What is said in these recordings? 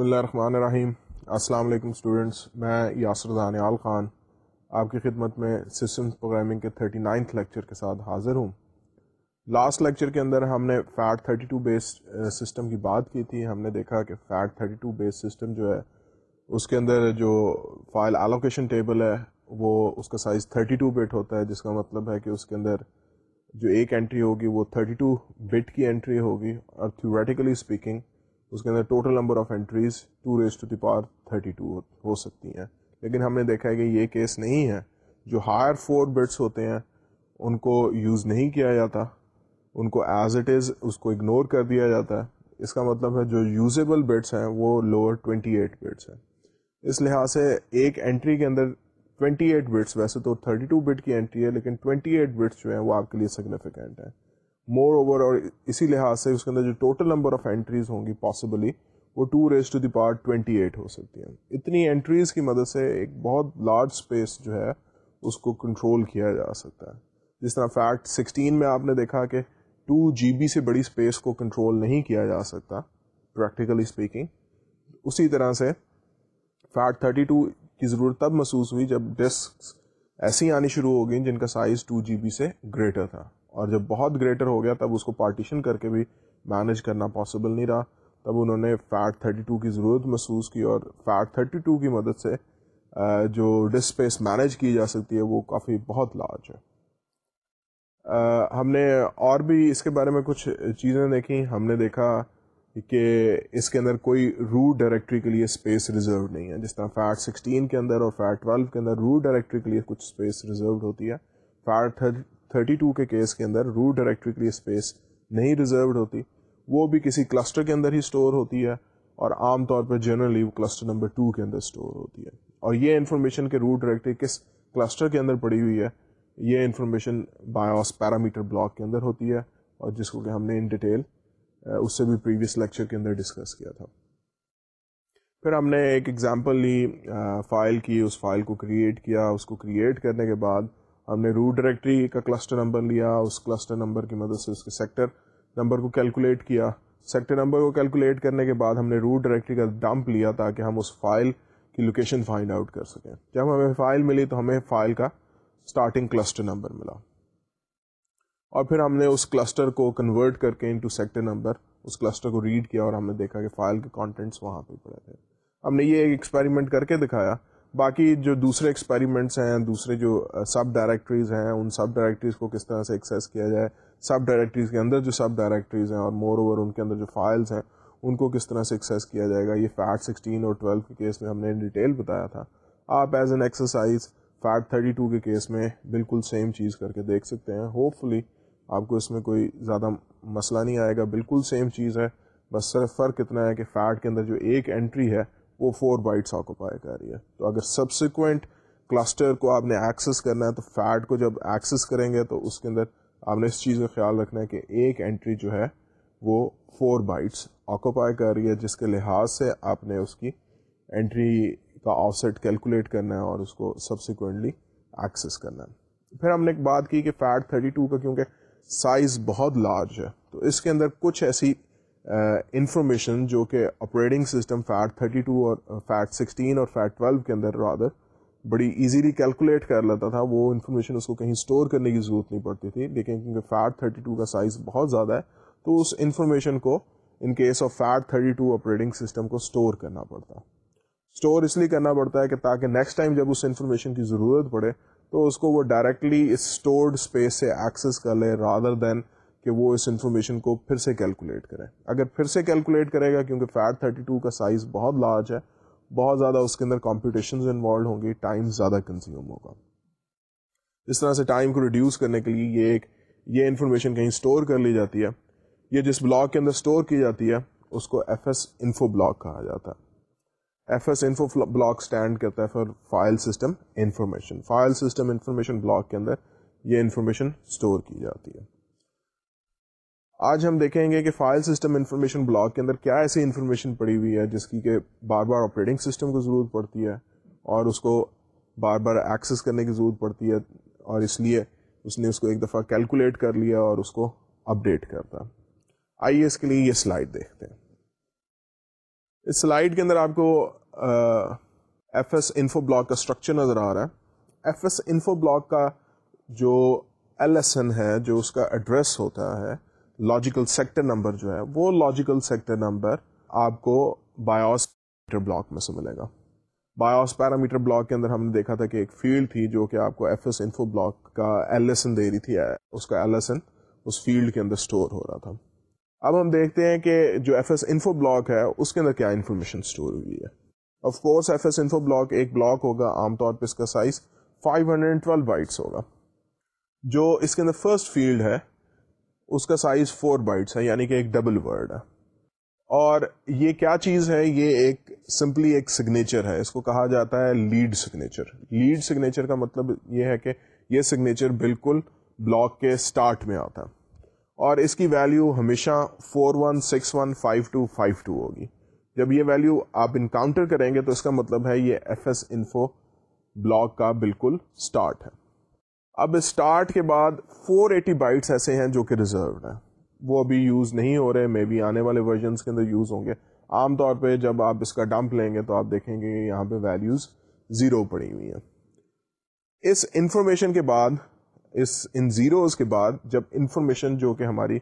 بسم اللہ الرحمن الرحیم۔ السلام علیکم اسٹوڈنٹس میں یاسر دانیال خان آپ کی خدمت میں سسٹم پروگرامنگ کے تھرٹی نائنتھ لیکچر کے ساتھ حاضر ہوں۔ لاسٹ لیکچر کے اندر ہم نے FAT thirty two base system کی بات کی تھی۔ ہم نے دیکھا کہ FAT thirty two base system جو ہے، اس کے اندر جو فائل الوکیشن ٹیبل ہے، وہ اس کا سائز تھرٹی ٹو بٹ ہوتا ہے، جس کا مطلب ہے کہ اس کے اندر جو ایک انٹری ہوگی وہ تھرٹی ٹو بٹ کی انٹری ہوگی۔ اور تھیوریٹیکلی اسپیکنگ اس کے اندر total number of entries two raise to the power thirty two ہو سکتی ہیں۔ لیکن ہم نے دیکھا ہے کہ یہ کیس نہیں ہے۔ جو ہائر فور بٹس ہوتے ہیں، ان کو یوز نہیں کیا جاتا۔ ان کو ایز اٹ از اس کو اگنور کر دیا جاتا ہے۔ اس کا مطلب ہے جو یوزیبل بٹس ہیں، وہ لوور ٹوینٹی ایٹ بٹس ہیں۔ اس لحاظ سے ایک انٹری کے اندر ٹوینٹی ایٹ بٹس ویسے تو تھرٹی ٹو بٹ کی انٹری ہے، لیکن ٹوینٹی ایٹ بٹس جو ہیں، وہ آپ کے لیے سگنیفیکینٹ ہیں۔ مور اوور اور اسی لحاظ سے اس کے اندر جو ٹوٹل نمبر آف انٹریز ہوں گی پاسبلی وہ two raise to the power twenty eight ہو سکتی ہیں۔ اتنی انٹریز کی مدد سے ایک بہت لارج اسپیس جو ہے اس کو کنٹرول کیا جا سکتا ہے۔ جس طرح فیکٹ سکسٹین میں آپ نے دیکھا کہ ٹو جی بی سے بڑی اسپیس کو کنٹرول نہیں کیا جا سکتا پریکٹیکلی اسپیکنگ اسی طرح سے فیٹ تھرٹی ٹو کی ضرورت تب محسوس ہوئی جب ڈسک ایسی آنی شروع ہو گئی جن کا سائز ٹو جی بی سے گریٹر تھا۔ اور جب بہت گریٹر ہو گیا تب اس کو پارٹیشن کر کے بھی مینیج کرنا پاسبل نہیں رہا۔ تب انہوں نے فیٹ 32 کی ضرورت محسوس کی اور فیٹ 32 کی مدد سے جو ڈسپیس مینیج کی جا سکتی ہے وہ کافی بہت لارج ہے۔ ہم نے اور بھی اس کے بارے میں کچھ چیزیں دیکھیں۔ ہم نے دیکھا کہ اس کے اندر کوئی روٹ ڈائریکٹری کے لیے اسپیس ریزرو نہیں ہے۔ جس طرح فیٹ سکسٹین کے اندر اور فیٹ ٹویلو کے اندر روٹ ڈائریکٹری کے لیے کچھ اسپیس ریزروڈ ہوتی ہے۔ فیٹ تھرٹی ٹو کے کیس کے اندر روٹ ڈائریکٹری کے لیے اسپیس نہیں ریزروڈ ہوتی، وہ بھی کسی کلسٹر کے اندر ہی اسٹور ہوتی ہے، اور عام طور پہ جنرلی وہ کلسٹر نمبر ٹو کے اندر اسٹور ہوتی ہے۔ اور یہ انفارمیشن کے روٹ ڈائریکٹری کس کلسٹر کے اندر پڑی ہوئی ہے، یہ انفارمیشن بایوس پیرامیٹر بلاک کے اندر ہوتی ہے، اور جس کو کہ ہم نے ان ڈیٹیل اس سے بھی پریویس لیکچر کے اندر ڈسکس کیا تھا۔ پھر ہم نے ایک ایگزامپل لی فائل کی، اس فائل کو کریٹ کیا۔ اس کو کریٹ کرنے کے بعد ہم نے روٹ ڈائریکٹری کا کلسٹر نمبر لیا، اس کلسٹر نمبر کی مدد سے اس کے سیکٹر نمبر کو کیلکولیٹ کیا۔ سیکٹر نمبر کو کیلکولیٹ کرنے کے بعد ہم نے روٹ ڈائریکٹری کا ڈمپ لیا تاکہ ہم اس فائل کی لوکیشن فائنڈ آؤٹ کر سکیں۔ جب ہمیں فائل ملی تو ہمیں فائل کا اسٹارٹنگ کلسٹر نمبر ملا۔ اور پھر ہم نے اس کلسٹر کو کنورٹ کر کے انٹو سیکٹر نمبر اس کلسٹر کو ریڈ کیا اور ہم نے دیکھا کہ فائل کے کانٹینٹس وہاں پہ پڑے تھے۔ ہم نے یہ ایک ایکسپیریمنٹ کر کے دکھایا باقی جو دوسرے ایکسپیریمنٹس ہیں، دوسرے جو سب ڈائریکٹریز ہیں، ان سب ڈائریکٹریز کو کس طرح سے ایکسیس کیا جائے؟ سب ڈائریکٹریز کے اندر جو سب ڈائریکٹریز ہیں اور مور اوور ان کے اندر جو فائلز ہیں، ان کو کس طرح سے ایکسیس کیا جائے گا؟ یہ فیٹ سکسٹین اور ٹویلو کے کیس میں ہم نے ڈیٹیل بتایا تھا۔ آپ as an exercise FAT thirty two کے کیس میں بالکل سیم چیز کر کے دیکھ سکتے ہیں۔ ہوپ فلی آپ کو اس میں کوئی زیادہ مسئلہ نہیں آئے گا۔ بالکل سیم چیز ہے۔ بس صرف فرق اتنا ہے کہ فیٹ کے اندر جو ایک انٹری ہے وہ فور بائٹس آکوپائی کر رہی ہے۔ تو اگر سبسیکوینٹ کلسٹر کو آپ نے ایکسیس کرنا ہے تو فیٹ کو جب ایکسیس کریں گے تو اس کے اندر آپ نے اس چیز کا خیال رکھنا ہے کہ ایک انٹری جو ہے وہ فور بائٹس آکوپائی کر رہی ہے، جس کے لحاظ سے آپ نے اس کی انٹری کا آف سیٹ کیلکولیٹ کرنا ہے اور اس کو سبسیکوینٹلی ایکسیس کرنا ہے۔ پھر ہم نے ایک بات کی کہ فیٹ تھرٹی ٹو کا کیونکہ سائز بہت لارج ہے، تو اس کے اندر کچھ ایسی انفارمیشن جو کہ operating system FAT thirty two اور uh, فیٹ سکسٹین اور فیٹ ٹویلو کے اندر رادر بڑی ایزیلی کیلکولیٹ کر لیتا تھا، وہ انفارمیشن اس کو کہیں اسٹور کرنے کی ضرورت نہیں پڑتی تھی، لیکن کیونکہ فیٹ تھرٹی ٹو کا سائز بہت زیادہ ہے، تو اس انفارمیشن کو in case of FAT thirty two operating system کو اسٹور کرنا پڑتا۔ اسٹور اس لیے کرنا پڑتا ہے کہ تاکہ نیکسٹ ٹائم جب اس انفارمیشن کی ضرورت پڑے، تو اس کو وہ ڈائریکٹلی اسٹورڈ اسپیس سے ایکسیس کر لے رادر دین کہ وہ اس انفارمیشن کو پھر سے کیلکولیٹ کرے۔ اگر پھر سے کیلکولیٹ کرے گا، کیونکہ فیٹ تھرٹی ٹو کا سائز بہت لارج ہے، بہت زیادہ اس کے اندر کمپٹیشنز انوالو ہوں گی ٹائم زیادہ کنزیوم ہوگا۔ اس طرح سے ٹائم کو ریڈیوس کرنے کے لیے یہ ایک، یہ انفارمیشن کہیں اسٹور کر لی جاتی ہے۔ یہ جس بلاک کے اندر اسٹور کی جاتی ہے، اس کو ایف ایس انفو بلاک کہا جاتا ہے۔ F S info block stand کرتا ہے for file system information file system information block کے اندر یہ انفارمیشن اسٹور کی جاتی ہے۔ آج ہم دیکھیں گے کہ فائل سسٹم انفارمیشن بلاک کے اندر کیا ایسی انفارمیشن پڑی ہوئی ہے جس کی کہ بار بار آپریٹنگ سسٹم کو ضرورت پڑتی ہے اور اس کو بار بار ایکسیس کرنے کی ضرورت پڑتی ہے اور اس لیے اس نے اس کو ایک دفعہ کیلکولیٹ کر لیا اور اس کو اپڈیٹ کرتا۔ آئیے اس کے لیے یہ سلائڈ دیکھتے ہیں۔ اس سلائڈ کے اندر آپ کو ایف ایس انفو بلاک کا اسٹرکچر نظر آ رہا ہے۔ ایف ایس انفو بلاک کا جو ایل ایس این ہے، جو اس کا ایڈریس ہوتا ہے لاجیکل سیکٹر نمبر جو ہے، وہ لاجیکل سیکٹر نمبر آپ کو بایوس بلاک میں سے ملے گا۔ بایوس پیرامیٹر بلاک کے اندر ہم نے دیکھا تھا کہ ایک فیلڈ تھی جو کہ آپ کو ایف ایس انفو بلاک کا ایل ایس این دے رہی تھی، اس کا ایل ایس این اس فیلڈ کے اندر اسٹور ہو رہا تھا۔ اب ہم دیکھتے ہیں کہ جو ایف ایس انفو بلاک ہے، اس کے اندر کیا انفارمیشن اسٹور ہوئی ہے۔ Of course F S info block ایک بلاک ہوگا، عام طور پہ اس کا سائز 512 بائٹس ہوگا۔ جو اس کے اندر فرسٹ فیلڈ ہے اس کا سائز 4 بائٹس ہے یعنی کہ ایک ڈبل ورڈ ہے۔ اور یہ کیا چیز ہے؟ یہ ایک سمپلی ایک سگنیچر ہے۔ اس کو کہا جاتا ہے لیڈ سگنیچر لیڈ سگنیچر کا مطلب یہ ہے کہ یہ سگنیچر بالکل بلاک کے سٹارٹ میں آتا ہے۔ اور اس کی ویلیو ہمیشہ 41615252 ہوگی۔ جب یہ ویلیو آپ انکاؤنٹر کریں گے تو اس کا مطلب ہے یہ ایف ایس انفو بلاک کا بالکل سٹارٹ ہے۔ اب اسٹارٹ کے بعد 480 بائٹس ایسے ہیں جو کہ ریزروڈ ہیں۔ وہ ابھی یوز نہیں ہو رہے مے بی آنے والے ورژنس کے اندر یوز ہوں گے۔ عام طور پہ جب آپ اس کا ڈمپ لیں گے تو آپ دیکھیں گے کہ یہاں پہ ویلیوز زیرو پڑی ہوئی ہیں۔ اس انفارمیشن کے بعد، اس ان زیروز کے بعد جب انفارمیشن جو کہ ہماری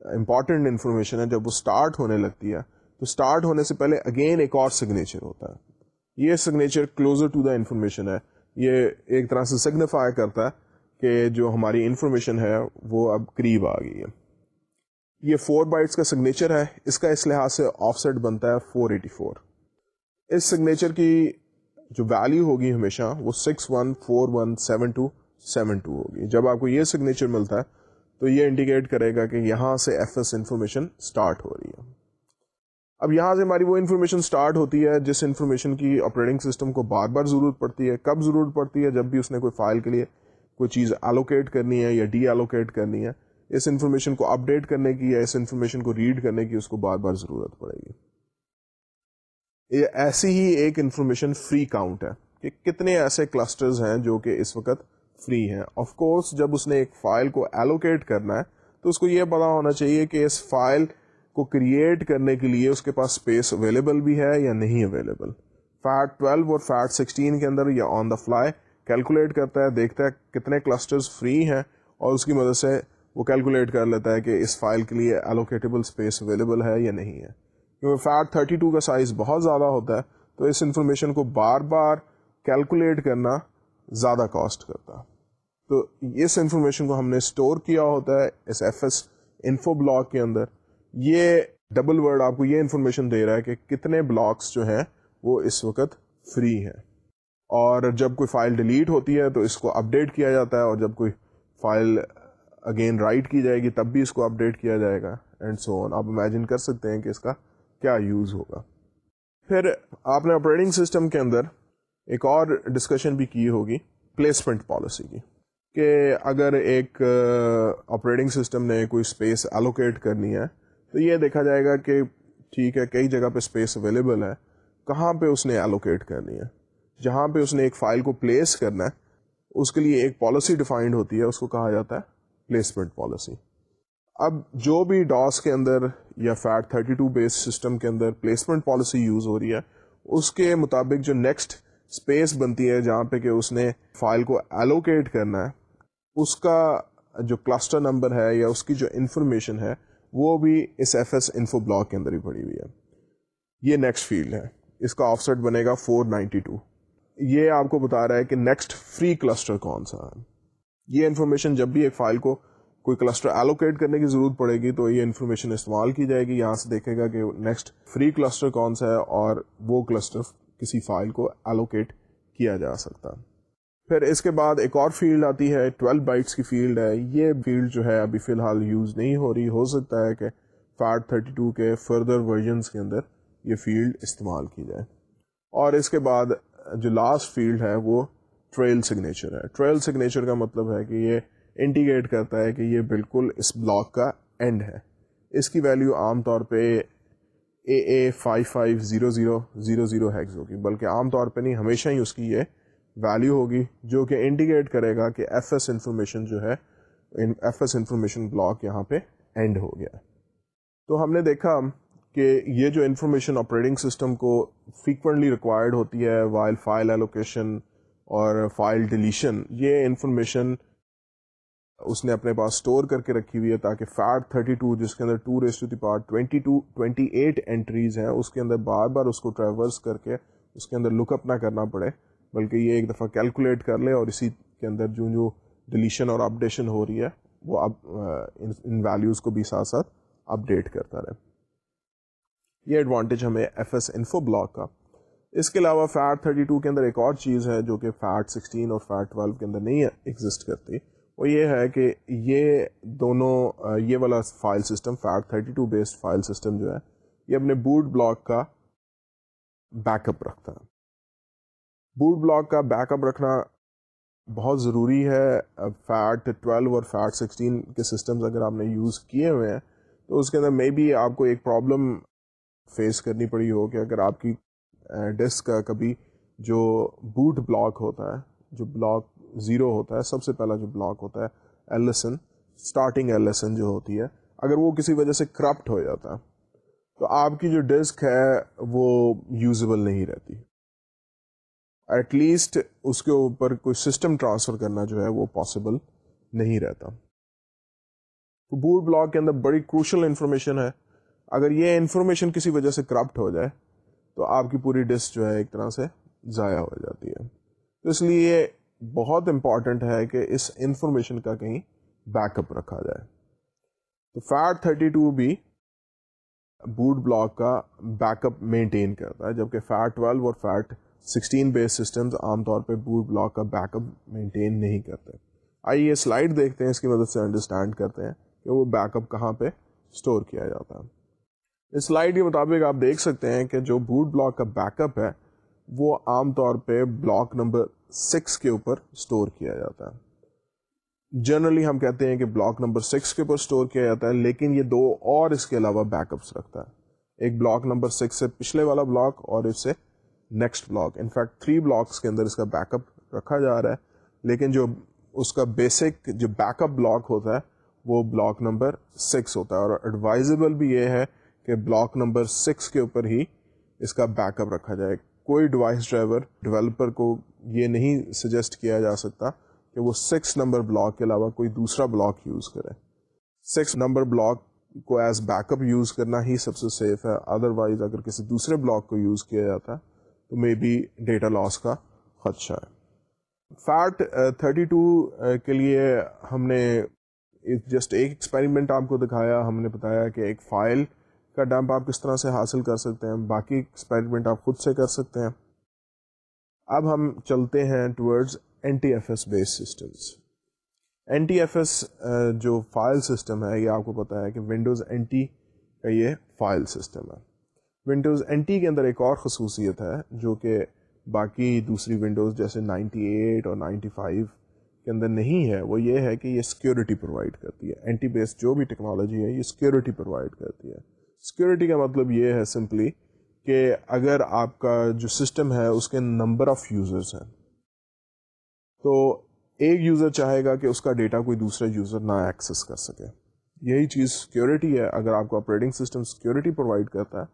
امپورٹنٹ انفارمیشن ہے، جب وہ اسٹارٹ ہونے لگتی ہے، تو اسٹارٹ ہونے سے پہلے اگین ایک اور سگنیچر ہوتا ہے۔ یہ signature closure to the information ہے۔ یہ ایک طرح سے سگنیفائی کرتا ہے کہ جو ہماری انفارمیشن ہے وہ اب قریب آ گئی ہے۔ یہ فور بائٹس کا سگنیچر ہے، اس کا اس لحاظ سے آف سیٹ بنتا ہے فور ایٹی فور اس سگنیچر کی جو ویلیو ہوگی ہمیشہ وہ six one four one seven two seven two ہوگی۔ جب آپ کو یہ سگنیچر ملتا ہے تو یہ انڈیکیٹ کرے گا کہ یہاں سے ایف ایس انفارمیشن اسٹارٹ ہو رہی ہے۔ اب یہاں سے ہماری وہ انفارمیشن اسٹارٹ ہوتی ہے جس انفارمیشن کی آپریٹنگ سسٹم کو بار بار ضرورت پڑتی ہے۔ کب ضرورت پڑتی ہے؟ جب بھی اس نے کوئی فائل کے لیے کوئی چیز الوکیٹ کرنی ہے یا ڈی الوکیٹ کرنی ہے، اس انفارمیشن کو اپڈیٹ کرنے کی یا اس انفارمیشن کو ریڈ کرنے کی اس کو بار بار ضرورت پڑے گی۔ یہ ایسی ہی ایک انفارمیشن فری کاؤنٹ ہے کہ کتنے ایسے کلسٹرز ہیں جو کہ اس وقت فری ہیں۔ آف کورس جب اس نے ایک فائل کو ایلوکیٹ کرنا ہے، تو اس کو یہ پتا ہونا چاہیے کہ اس فائل کو کریٹ کرنے کے لیے اس کے پاس اسپیس اویلیبل بھی ہے یا نہیں اویلیبل فیٹ 12 اور فیٹ 16 کے اندر یا آن دا فلائی کیلکولیٹ کرتا ہے، دیکھتا ہے کتنے کلسٹرز فری ہیں اور اس کی مدد سے وہ کیلکولیٹ کر لیتا ہے کہ اس فائل کے لیے ایلوکیٹیبل اسپیس اویلیبل ہے یا نہیں ہے۔ کیونکہ فیٹ 32 کا سائز بہت زیادہ ہوتا ہے، تو اس انفارمیشن کو بار بار کیلکولیٹ کرنا زیادہ کاسٹ کرتا تو اس انفارمیشن کو ہم نے اسٹور کیا ہوتا ہے اس ایف ایس انفو بلاک کے اندر۔ یہ ڈبل ورڈ آپ کو یہ انفارمیشن دے رہا ہے کہ کتنے بلاکس جو ہیں وہ اس وقت فری ہیں۔ اور جب کوئی فائل ڈیلیٹ ہوتی ہے تو اس کو اپڈیٹ کیا جاتا ہے اور جب کوئی فائل اگین رائٹ کی جائے گی تب بھی اس کو اپڈیٹ کیا جائے گا اینڈ سو آن۔ آپ امیجن کر سکتے ہیں کہ اس کا کیا یوز ہوگا۔ پھر آپ نے آپریٹنگ سسٹم کے اندر ایک اور ڈسکشن بھی کی ہوگی پلیسمنٹ پالیسی کی، کہ اگر ایک آپریٹنگ سسٹم نے کوئی اسپیس الوکیٹ کرنی ہے، تو یہ دیکھا جائے گا کہ ٹھیک ہے، کئی جگہ پہ اسپیس اویلیبل ہے، کہاں پہ اس نے الوکیٹ کرنی ہے؟ جہاں پہ اس نے ایک فائل کو پلیس کرنا ہے، اس کے لیے ایک پالیسی ڈیفائنڈ ہوتی ہے، اس کو کہا جاتا ہے پلیسمنٹ پالیسی۔ اب جو بھی ڈاس کے اندر یا فیٹ 32 ٹو بیس سسٹم کے اندر پلیسمنٹ پالیسی یوز ہو رہی ہے، اس کے مطابق جو نیکسٹ اسپیس بنتی ہے جہاں پہ کہ اس نے فائل کو ایلوکیٹ کرنا ہے، اس کا جو کلسٹر نمبر ہے یا اس کی جو انفارمیشن ہے، وہ بھی اس ایف ایس انفو بلاک کے اندر ہی پڑی ہوئی ہے۔ یہ نیکسٹ فیلڈ ہے۔ اس کا آف سیٹ بنے گا 492 یہ آپ کو بتا رہا ہے کہ نیکسٹ فری کلسٹر کون سا ہے۔ یہ انفارمیشن جب بھی ایک فائل کو کوئی کلسٹر ایلوکیٹ کرنے کی ضرورت پڑے گی تو یہ انفارمیشن استعمال کی جائے گی۔ یہاں سے دیکھے گا کہ نیکسٹ فری کلسٹر کون سا ہے اور وہ کلسٹر کسی فائل کو ایلوکیٹ کیا جا سکتا۔ پھر اس کے بعد ایک اور فیلڈ آتی ہے 12 بائٹس کی فیلڈ ہے۔ یہ فیلڈ جو ہے ابھی فی الحال یوز نہیں ہو رہی۔ ہو سکتا ہے کہ فیٹ 32 کے فردر ورژنس کے اندر یہ فیلڈ استعمال کی جائے۔ اور اس کے بعد جو لاسٹ فیلڈ ہے وہ ٹریل سگنیچر ہے. ٹریل سگنیچر کا مطلب ہے کہ یہ انڈیکیٹ کرتا ہے کہ یہ بالکل اس بلاک کا اینڈ ہے. اس کی ویلیو عام طور پہ A A five five zero zero zero zero hex ہوگی. بلکہ عام طور پہ نہیں، ہمیشہ ہی اس کی یہ ویلیو ہوگی جو کہ انڈیکیٹ کرے گا کہ ایف ایس انفارمیشن جو ہے ایف ایس انفارمیشن بلاک یہاں پہ اینڈ ہو گیا. تو ہم نے دیکھا کہ یہ جو انفارمیشن آپریٹنگ سسٹم کو فریکوینٹلی ریکوائرڈ ہوتی ہے وائل فائل ایلوکیشن اور فائل ڈیلیشن یہ انفارمیشن اس نے اپنے پاس اسٹور کر کے رکھی ہوئی ہے تاکہ فیٹ تھرٹی ٹو جس کے اندر two raise to the part twenty two twenty eight entries ہیں، اس کے اندر بار بار اس کو ٹریورس کر کے اس کے اندر لک اپ نہ کرنا پڑے، بلکہ یہ ایک دفعہ کیلکولیٹ کر لے اور اسی کے اندر جو جو ڈلیشن اور اپڈیشن ہو رہی ہے، وہ اب ان ویلیوز کو بھی ساتھ ساتھ اپڈیٹ کرتا رہے۔ یہ ایڈوانٹیج ہمیں ایف ایس انفو بلاک کا۔ اس کے علاوہ فیٹ تھرٹی ٹو کے اندر ایک اور چیز ہے جو کہ فیٹ سکسٹین اور فیٹ ٹویلو کے اندر نہیں ایگزٹ کرتی۔ وہ یہ ہے کہ یہ دونوں، یہ والا file system FAT thirty two based file system جو ہے، یہ اپنے بوٹ بلاک کا بیک اپ رکھتا ہے۔ بوٹ بلاک کا بیک اپ رکھنا بہت ضروری ہے۔ فیٹ ٹویلو اور فیٹ سکسٹین کے سسٹمز اگر آپ نے یوز کیے ہوئے ہیں، تو اس کے اندر مے بی آپ کو ایک پرابلم فیس کرنی پڑی ہو کہ اگر آپ کی ڈسک کا کبھی جو بوٹ بلاک ہوتا ہے، جو بلاک زیرو ہوتا ہے، سب سے پہلا جو بلاک ہوتا ہے L S N starting L S N جو ہوتی ہے، اگر وہ کسی وجہ سے کرپٹ ہو جاتا ہے، تو آپ کی جو ڈسک ہے وہ یوزیبل نہیں رہتی۔ ایٹ لیسٹ اس کے اوپر کوئی سسٹم ٹرانسفر کرنا جو ہے وہ پاسبل نہیں رہتا۔ تو بوٹ بلاک کے اندر بڑی کروشل انفارمیشن ہے۔ اگر یہ انفارمیشن کسی وجہ سے کرپٹ ہو جائے، تو آپ کی پوری ڈسک جو ہے ایک طرح سے ضائع ہو جاتی ہے۔ تو اس لیے بہت امپورٹنٹ ہے کہ اس انفارمیشن کا کہیں بیک اپ رکھا جائے۔ تو فیٹ تھرٹی ٹو بھی بوٹ بلاک کا بیک اپ مینٹین کرتا ہے، جبکہ فیٹ ٹویلو اور فیٹ سکسٹین بیس سسٹمز عام طور پہ بوٹ بلاک کا بیک اپ مینٹین نہیں کرتے۔ آئیے سلائڈ دیکھتے ہیں، اس کی مدد سے انڈرسٹینڈ کرتے ہیں کہ وہ بیک اپ کہاں پہ اسٹور کیا جاتا ہے۔ سلائڈ کے مطابق آپ دیکھ سکتے ہیں کہ جو بوٹ بلاک کا بیک اپ ہے، وہ عام طور پہ بلاک نمبر سکس کے اوپر اسٹور کیا جاتا ہے۔ جنرلی ہم کہتے ہیں کہ بلاک نمبر سکس کے اوپر اسٹور کیا جاتا ہے، لیکن یہ دو اور اس کے علاوہ بیک اپس رکھتا ہے۔ ایک بلاک نمبر سکس سے پچھلے والا بلاک اور اس سے next block in fact three blocks کے اندر اس کا بیک اپ رکھا جا رہا ہے، لیکن جو اس کا بیسک جو بیک اپ بلاک ہوتا ہے، وہ بلاک نمبر سکس ہوتا ہے۔ اور ایڈوائزبل بھی یہ ہے کہ بلاک نمبر سکس کے اوپر ہی اس کا بیک اپ رکھا جائے۔ کوئی ڈیوائس ڈرائیور ڈیولپر کو یہ نہیں سجیسٹ کیا جا سکتا کہ وہ سکس نمبر بلاک کے علاوہ کوئی دوسرا بلاک یوز کرے۔ سکس نمبر بلاک کو ایز بیک اپ یوز کرنا ہی سب سے سیف ہے۔ ادر وائز اگر کسی دوسرے بلاک کو یوز کیا جاتا ہے تو مے بی ڈیٹا لاس کا خدشہ ہے۔ فیٹ تھرٹی ٹو کے لیے ہم نے جسٹ ایک ایکسپیریمنٹ آپ کو دکھایا۔ ہم نے بتایا کہ ایک فائل کا ڈمپ آپ کس طرح سے حاصل کر سکتے ہیں، باقی ایکسپیریمنٹ آپ خود سے کر سکتے ہیں۔ اب ہم چلتے ہیں towards N T F S base systems N T F S جو فائل سسٹم ہے، یہ آپ کو پتا ہے کہ ونڈوز این ٹی کا یہ فائل سسٹم ہے۔ ونڈوز این ٹی کے اندر ایک اور خصوصیت ہے، جو کہ باقی دوسری ونڈوز جیسے نائنٹی ایٹ اور نائنٹی فائیو کے اندر نہیں ہے، وہ یہ ہے کہ یہ سیکورٹی پرووائڈ کرتی ہے۔ اینٹی بیس جو بھی ٹیکنالوجی ہے، یہ سیکورٹی پرووائڈ کرتی ہے۔ سیکورٹی کا مطلب یہ ہے سمپلی کہ اگر آپ کا جو سسٹم ہے اس کے نمبر آف یوزرس ہیں، تو ایک یوزر چاہے گا کہ اس کا ڈیٹا کوئی دوسرا یوزر نہ ایکسیس کر سکے۔ یہی چیز سیکورٹی ہے۔ اگر آپ کو آپریٹنگ سسٹم سیکورٹی پرووائڈ کرتا ہے،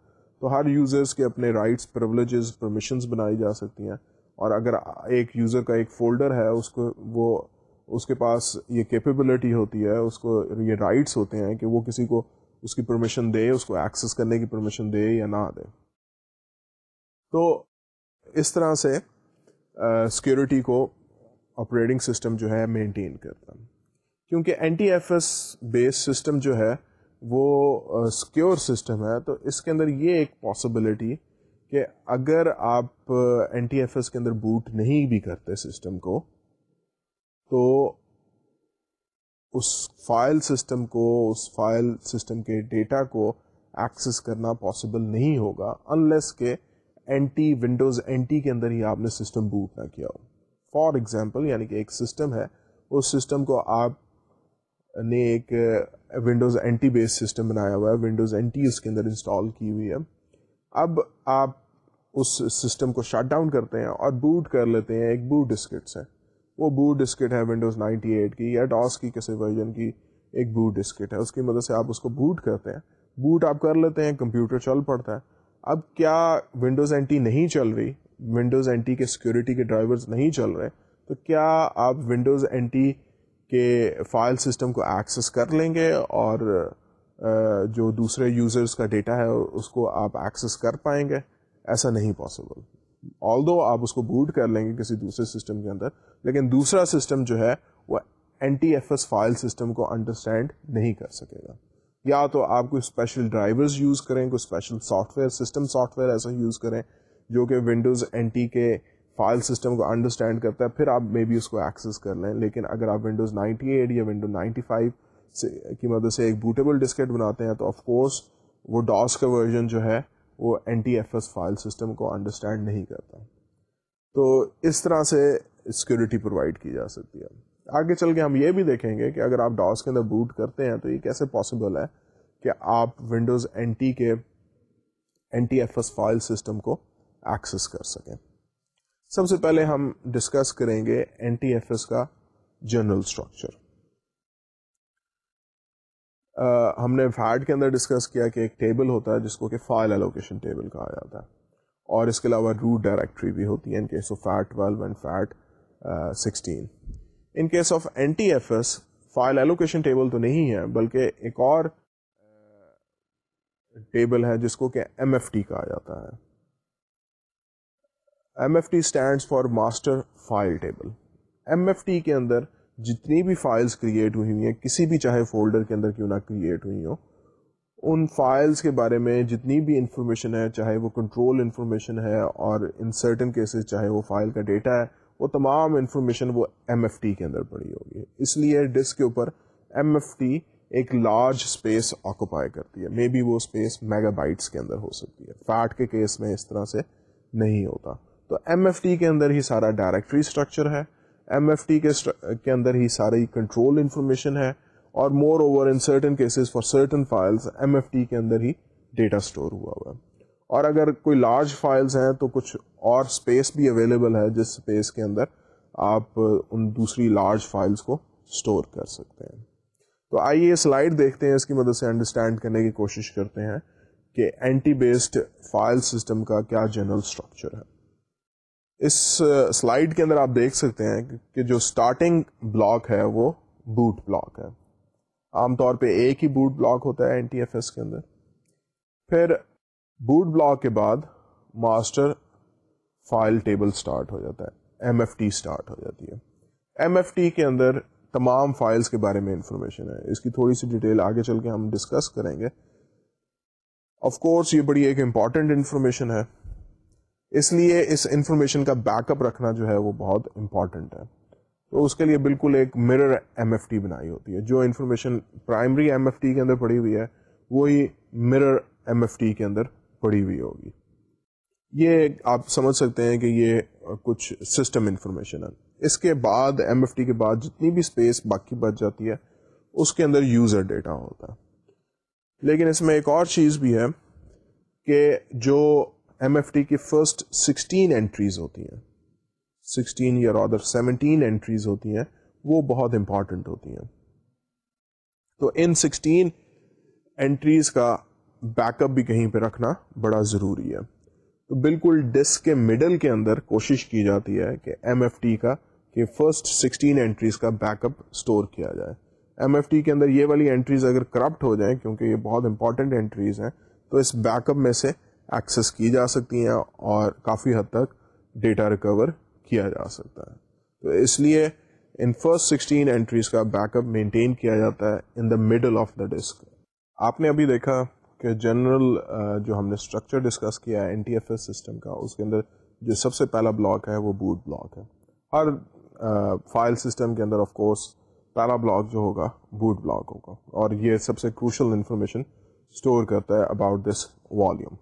تو ہر یوزرس کے اپنے رائٹس پرولیجز پرمیشنز بنائی جا سکتی ہیں۔ اور اگر ایک یوزر کا ایک فولڈر ہے، اس کو وہ، اس کے پاس یہ کیپیبلٹی ہوتی ہے، اس کو یہ رائٹس ہوتے ہیں کہ وہ کسی کو اس کی پرمیشن دے، اس کو ایکسس کرنے کی پرمیشن دے یا نہ دے۔ تو اس طرح سے سیکورٹی کو آپریٹنگ سسٹم جو ہے مینٹین کرتا۔ کیونکہ N T F S base system جو ہے، وہ سیکیور سسٹم ہے، تو اس کے اندر یہ ایک پاسبلٹی کہ اگر آپ این ٹی ایف ایس کے اندر بوٹ نہیں بھی کرتے سسٹم کو، تو اس فائل سسٹم کو، اس فائل سسٹم کے ڈیٹا کو ایکسس کرنا پاسبل نہیں ہوگا انلیس کہ اینٹی ونڈوز اینٹی کے اندر ہی آپ نے سسٹم بوٹ نہ کیا ہو۔ فار ایگزامپل یعنی کہ ایک سسٹم ہے، اس سسٹم کو آپ نے ایک ونڈوز اینٹی بیس سسٹم بنایا ہوا ہے ونڈوز اینٹی اس کے اندر انسٹال کی ہوئی ہے۔ اب آپ اس سسٹم کو شٹ ڈاؤن کرتے ہیں اور بوٹ کر لیتے ہیں، ایک بوٹ ڈسکٹ سے۔ وہ بوٹ ڈسکٹ ہے ونڈوز نائنٹی ایٹ کی یا ڈاس کی کسی ورژن کی ایک بوٹ ڈسکٹ ہے، اس کی مدد سے آپ اس کو بوٹ کرتے ہیں۔ بوٹ آپ کر لیتے ہیں، کمپیوٹر چل پڑتا ہے۔ اب کیا ونڈوز این ٹی نہیں چل رہی؟ ونڈوز این ٹی کے سیکورٹی کے ڈرائیورز نہیں چل رہے۔ تو کیا آپ ونڈوز این ٹی کے فائل سسٹم کو ایکسیس کر لیں گے اور جو دوسرے یوزرس کا ڈیٹا ہے، اس کو آپ ایکسیس کر پائیں گے؟ ایسا نہیں پاسبل آل دو آپ اس کو بوٹ کر لیں گے کسی دوسرے سسٹم کے اندر، لیکن دوسرا سسٹم جو ہے وہ N T F S file system کو انڈرسٹینڈ نہیں کر سکے گا۔ یا تو آپ کوئی اسپیشل ڈرائیورز یوز کریں، کوئی special software system software ایسا یوز کریں جو کہ ونڈوز این ٹی کے فائل سسٹم کو انڈرسٹینڈ کرتا ہے، پھر آپ مے بی اس کو ایکسیس کر لیں۔ لیکن اگر آپ ونڈوز نائنٹی ایٹ یا ونڈو نائنٹی فائیو کی مدد سے ایک بوٹیبل ڈسکٹ بناتے ہیں، تو آف کورس وہ ڈاس کا ورژن جو ہے وہ N T F S file system کو انڈرسٹینڈ نہیں کرتا۔ تو اس طرح سے سیکورٹی پرووائڈ کی جا سکتی ہے۔ آگے چل کے ہم یہ بھی دیکھیں گے کہ اگر آپ ڈاس کے اندر بوٹ کرتے ہیں تو یہ کیسے پاسبل ہے کہ آپ ونڈوز این ٹی کے N T F S file system کو ایکسس کر سکیں۔ سب سے پہلے ہم ڈسکس کریں گے این ٹی ایف ایس کا جنرل اسٹرکچر ہم نے فیٹ کے اندر ڈسکس کیا کہ ایک ٹیبل ہوتا ہے جس کو کہ فائل ایلوکیشن ٹیبل کہا جاتا ہے۔ اور اس کے علاوہ روٹ ڈائریکٹری بھی ہوتی ہے in case of FAT twelve and FAT sixteen in case of N T F S file allocation table تو نہیں ہے، بلکہ ایک اور ٹیبل ہے جس کو کہ ایم ایف ٹی کہا جاتا ہے۔ M F T stands for master file table M F T کے اندر جتنی بھی فائلس کریٹ ہوئی ہوئی ہیں، کسی بھی چاہے فولڈر کے اندر کیوں نہ کریٹ ہوئی ہوں، ان فائلس کے بارے میں جتنی بھی انفارمیشن ہے، چاہے وہ کنٹرول انفارمیشن ہے اور ان سرٹن کیسز چاہے وہ فائل کا ڈیٹا ہے، وہ تمام انفارمیشن وہ ایم ایف ٹی کے اندر پڑی ہوگی اس لیے ڈسک کے اوپر ایم ایف ٹی ایک لارج اسپیس آکوپائی کرتی ہے۔ مے بی وہ اسپیس میگا بائٹس کے اندر ہو سکتی ہے۔ فیٹ کے کیس میں اس طرح سے نہیں ہوتا۔ تو ایم ایف ٹی کے اندر ہی سارا ڈائریکٹری اسٹرکچر ہے۔ ایم ایف ٹی کے اندر ہی ساری کنٹرول انفارمیشن ہے اور moreover in certain cases for certain files M F T کے اندر ہی ڈیٹا اسٹور ہوا ہوا ہے۔ اور اگر کوئی لارج فائلز ہیں تو کچھ اور اسپیس بھی اویلیبل ہے جس اسپیس کے اندر آپ ان دوسری لارج فائلز کو اسٹور کر سکتے ہیں۔ تو آئیے سلائڈ دیکھتے ہیں اس کی مدد سے انڈرسٹینڈ کرنے کی کوشش کرتے ہیں کہ اینٹی بیسڈ فائل سسٹم کا کیا جنرل اسٹرکچر ہے۔ اس سلائڈ کے اندر آپ دیکھ سکتے ہیں کہ جو اسٹارٹنگ بلاک ہے وہ بوٹ بلاک ہے۔ عام طور پہ ایک ہی بوٹ بلاک ہوتا ہے این ٹی ایف ایس کے اندر۔ پھر بوٹ بلاک کے بعد ماسٹر فائل ٹیبل سٹارٹ ہو جاتا ہے۔ ایم ایف ٹی اسٹارٹ ہو جاتی ہے۔ ایم ایف ٹی کے اندر تمام فائلس کے بارے میں انفارمیشن ہے۔ اس کی تھوڑی سی ڈیٹیل آگے چل کے ہم ڈسکس کریں گے۔ آف کورس یہ بڑی ایک امپورٹنٹ انفارمیشن ہے۔ اس لیے اس انفارمیشن کا بیک اپ رکھنا جو ہے وہ بہت امپورٹنٹ ہے۔ تو اس کے لیے بالکل ایک مرر ایم ایف ٹی بنائی ہوتی ہے۔ جو information primary M F T کے اندر پڑی ہوئی ہے، وہی مرر ایم ایف ٹی کے اندر پڑی ہوئی ہوگی۔ یہ آپ سمجھ سکتے ہیں کہ یہ کچھ سسٹم انفارمیشن ہے۔ اس کے بعد ایم ایف ٹی کے بعد جتنی بھی اسپیس باقی بچ جاتی ہے، اس کے اندر یوزر ڈیٹا ہوتا ہے۔ لیکن اس میں ایک اور چیز بھی ہے کہ جو ایم ایف ٹی کی فرسٹ سکسٹین اینٹریز ہوتی ہیں۔ سکسٹین یا ادر سیونٹین اینٹریز ہوتی ہیں۔ وہ بہت امپورٹنٹ ہوتی ہیں۔ تو ان سکسٹین اینٹریز کا بیک اپ بھی کہیں پہ رکھنا بڑا ضروری ہے۔ تو بالکل ڈسک کے مڈل کے اندر کوشش کی جاتی ہے کہ ایم ایف ٹی کا کہ فرسٹ سکسٹین اینٹریز کا بیک اپ اسٹور کیا جائے۔ ایم ایف ٹی کے اندر یہ والی اینٹریز اگر کرپٹ ہو جائیں کیونکہ یہ بہت امپورٹنٹ اینٹریز ہیں، تو اس بیک اپ میں سے ایکسیس کی جا سکتی ہیں اور کافی حد تک ڈیٹا ریکور کیا جا سکتا ہے۔ تو اس لیے ان فرسٹ سکسٹین اینٹریز کا بیک اپ مینٹین کیا جاتا ہے in the middle of the disk آپ نے ابھی دیکھا کہ جنرل جو ہم نے اسٹرکچر ڈسکس کیا ہے N T F S system کا، اس کے اندر جو سب سے پہلا بلاک ہے وہ بوٹ بلاک ہے۔ ہر فائل سسٹم کے اندر آف کورس پہلا بلاک جو ہوگا بوٹ بلاک ہوگا۔ اور یہ سب سے کروشل انفارمیشن اسٹور کرتا ہے اباؤٹ دس والیوم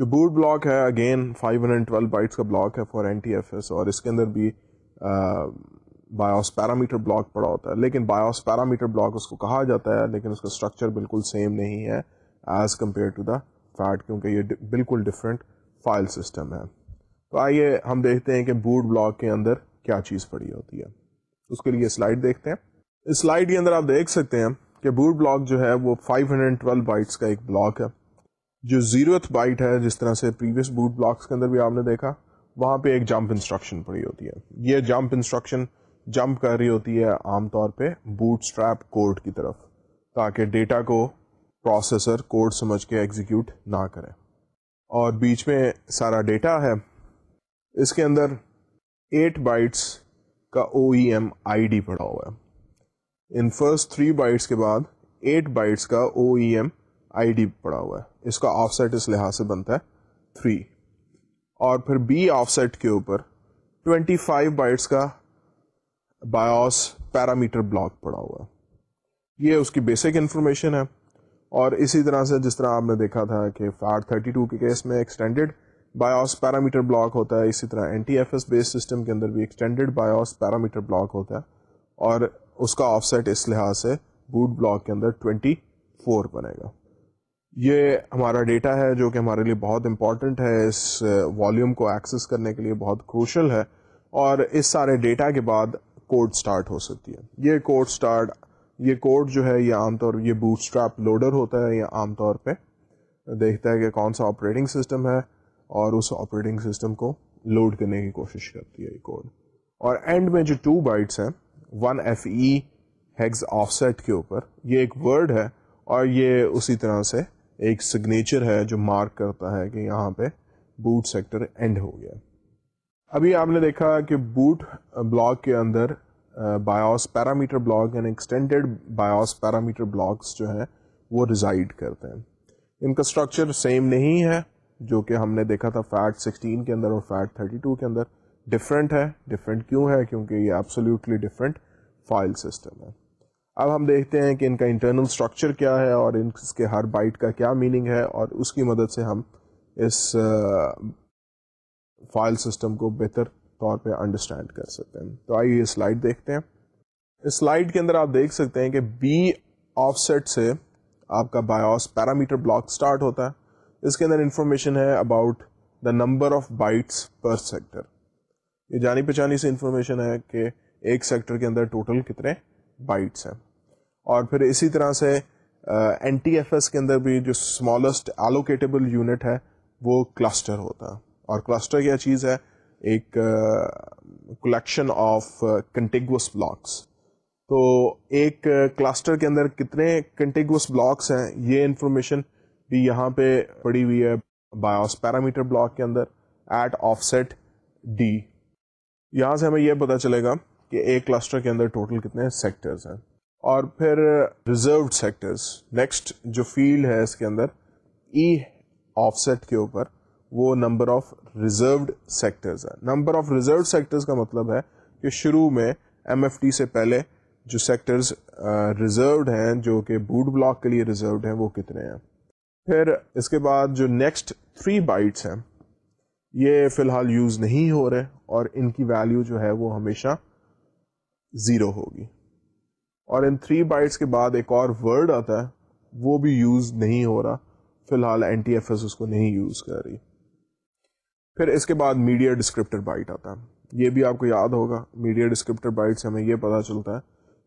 جو بوٹ بلاک ہے اگین 512 بائٹس کا بلاک ہے for N T F S اور اس کے اندر بھی بایوس پیرامیٹر بلاک پڑا ہوتا ہے. لیکن بایوس پیرامیٹر بلاک اس کو کہا جاتا ہے، لیکن اس کا اسٹرکچر بالکل سیم نہیں ہے as compare to the FAT کیونکہ یہ بالکل ڈفرینٹ فائل سسٹم ہے. تو آئیے ہم دیکھتے ہیں کہ بوٹ بلاک کے اندر کیا چیز پڑی ہوتی ہے. اس کے لیے سلائڈ دیکھتے ہیں. اس سلائڈ کے اندر آپ دیکھ سکتے ہیں کہ بوٹ بلاک جو ہے وہ 512 بائٹس کا ایک بلاک ہے. جو زیروتھ بائٹ ہے، جس طرح سے پریویس بوٹ بلاکس کے اندر بھی آپ نے دیکھا، وہاں پہ ایک جمپ انسٹرکشن پڑی ہوتی ہے۔ یہ جمپ انسٹرکشن جمپ کر رہی ہوتی ہے عام طور پہ بوٹ اسٹریپ کوڈ کی طرف، تاکہ ڈیٹا کو پروسیسر کوڈ سمجھ کے ایگزیکیوٹ نہ کرے۔ اور بیچ میں سارا ڈیٹا ہے۔ اس کے اندر ایٹ بائٹس کا او ای ایم آئی ڈی پڑا ہوا ہے۔ ان فرسٹ تھری بائٹس کے بعد ایٹ بائٹس کا او ای ایم آئی ڈی پڑا ہوا ہے۔ اس کا آف سیٹ اس لحاظ سے بنتا ہے تھری اور پھر بی آف سیٹ کے اوپر ٹوینٹی فائیو بائٹس کا بایوس پیرامیٹر بلاک پڑا ہوا یہ اس کی بیسک انفارمیشن ہے۔ اور اسی طرح سے جس طرح آپ نے دیکھا تھا کہ فار تھرٹی ٹو کے کیس میں ایکسٹینڈیڈ بایوس پیرامیٹر بلاک ہوتا ہے، اسی طرح N T F S base system کے اندر بھی ایکسٹینڈیڈ بایوس پیرامیٹر بلاک ہوتا ہے۔ اور اس کا آف سیٹ اس لحاظ سے بوٹ بلاک کے اندر 24 بنے گا۔ یہ ہمارا ڈیٹا ہے جو کہ ہمارے لیے بہت امپورٹنٹ ہے، اس والیوم کو ایکسس کرنے کے لیے بہت کروشل ہے، اور اس سارے ڈیٹا کے بعد کوڈ سٹارٹ ہو سکتی ہے۔ یہ کوڈ سٹارٹ یہ کوڈ جو ہے، یہ عام طور، یہ بوٹ اسٹراپ لوڈر ہوتا ہے، یہ عام طور پہ دیکھتا ہے کہ کون سا آپریٹنگ سسٹم ہے، اور اس آپریٹنگ سسٹم کو لوڈ کرنے کی کوشش کرتی ہے یہ کوڈ اور اینڈ میں جو ٹو بائٹس ہیں one F E hex offset کے اوپر، یہ ایک ورڈ ہے، اور یہ اسی طرح سے ایک سگنیچر ہے جو مارک کرتا ہے کہ یہاں پہ بوٹ سیکٹر اینڈ ہو گیا۔ ابھی آپ نے دیکھا کہ بوٹ بلاک کے اندر بایوس پیرامیٹر بلاک یعنی ایکسٹینڈیڈ بایوس پیرامیٹر بلاکس جو ہیں وہ ریزائڈ کرتے ہیں۔ ان کا اسٹرکچر سیم نہیں ہے جو کہ ہم نے دیکھا تھا فیٹ سکسٹین کے اندر اور فیٹ تھرٹی ٹو کے اندر۔ ڈفرینٹ ہے ڈفرینٹ کیوں ہے؟ کیونکہ یہ ایبسولیوٹلی ڈفرینٹ فائل سسٹم ہے۔ اب ہم دیکھتے ہیں کہ ان کا انٹرنل اسٹرکچر کیا ہے اور ان کے ہر بائٹ کا کیا میننگ ہے اور اس کی مدد سے ہم اس فائل سسٹم کو بہتر طور پہ انڈرسٹینڈ کر سکتے ہیں۔ تو آئیے یہ سلائڈ دیکھتے ہیں۔ اس سلائڈ کے اندر آپ دیکھ سکتے ہیں کہ بی آف سیٹ سے آپ کا بایوس پیرامیٹر بلاک اسٹارٹ ہوتا ہے۔ اس کے اندر انفارمیشن ہے about the number of bytes per sector یہ جانی پہچانی سے انفارمیشن ہے کہ ایک سیکٹر کے اندر ٹوٹل کتنے بائٹس ہیں۔ اور پھر اسی طرح سے این ٹی ایف ایس کے اندر بھی جو اسمالسٹ ایلوکیٹیبل یونٹ ہے، وہ کلسٹر ہوتا ہے۔ اور کلسٹر کیا چیز ہے؟ ایک کلیکشن آف کنٹیگوس بلاکس تو ایک کلسٹر کے اندر کتنے کنٹیگوس بلاکس ہیں، یہ انفارمیشن بھی یہاں پہ پڑی ہوئی ہے بایوس پیرامیٹر بلاک کے اندر ایٹ آف سیٹ ڈی یہاں سے ہمیں یہ پتا چلے گا کہ ایک کلسٹر کے اندر ٹوٹل کتنے سیکٹرز ہیں۔ اور پھر ریزروڈ سیکٹرز نیکسٹ جو فیلڈ ہے اس کے اندر ای آف سیٹ کے اوپر، وہ نمبر آف ریزروڈ سیکٹرز ہے نمبر آف ریزروڈ سیکٹرز کا مطلب ہے کہ شروع میں ایم ایف ٹی سے پہلے جو سیکٹرز ریزروڈ ہیں، جو کہ بوٹ بلاک کے لیے ریزروڈ ہیں، وہ کتنے ہیں۔ پھر اس کے بعد جو نیکسٹ تھری بائٹس ہیں، یہ فی الحال یوز نہیں ہو رہے اور ان کی ویلیو جو ہے وہ ہمیشہ زیرو ہوگی۔ اور ان تھری بائٹس کے بعد ایک اور ورڈ آتا ہے، وہ بھی یوز نہیں ہو رہا۔ فی الحال این ٹی ایف ایس اس کو نہیں یوز کر رہی۔ پھر اس کے بعد میڈیا ڈسکرپٹر بائٹ آتا ہے۔ یہ بھی آپ کو یاد ہوگا میڈیا ڈسکرپٹر بائٹ سے ہمیں یہ پتا چلتا ہے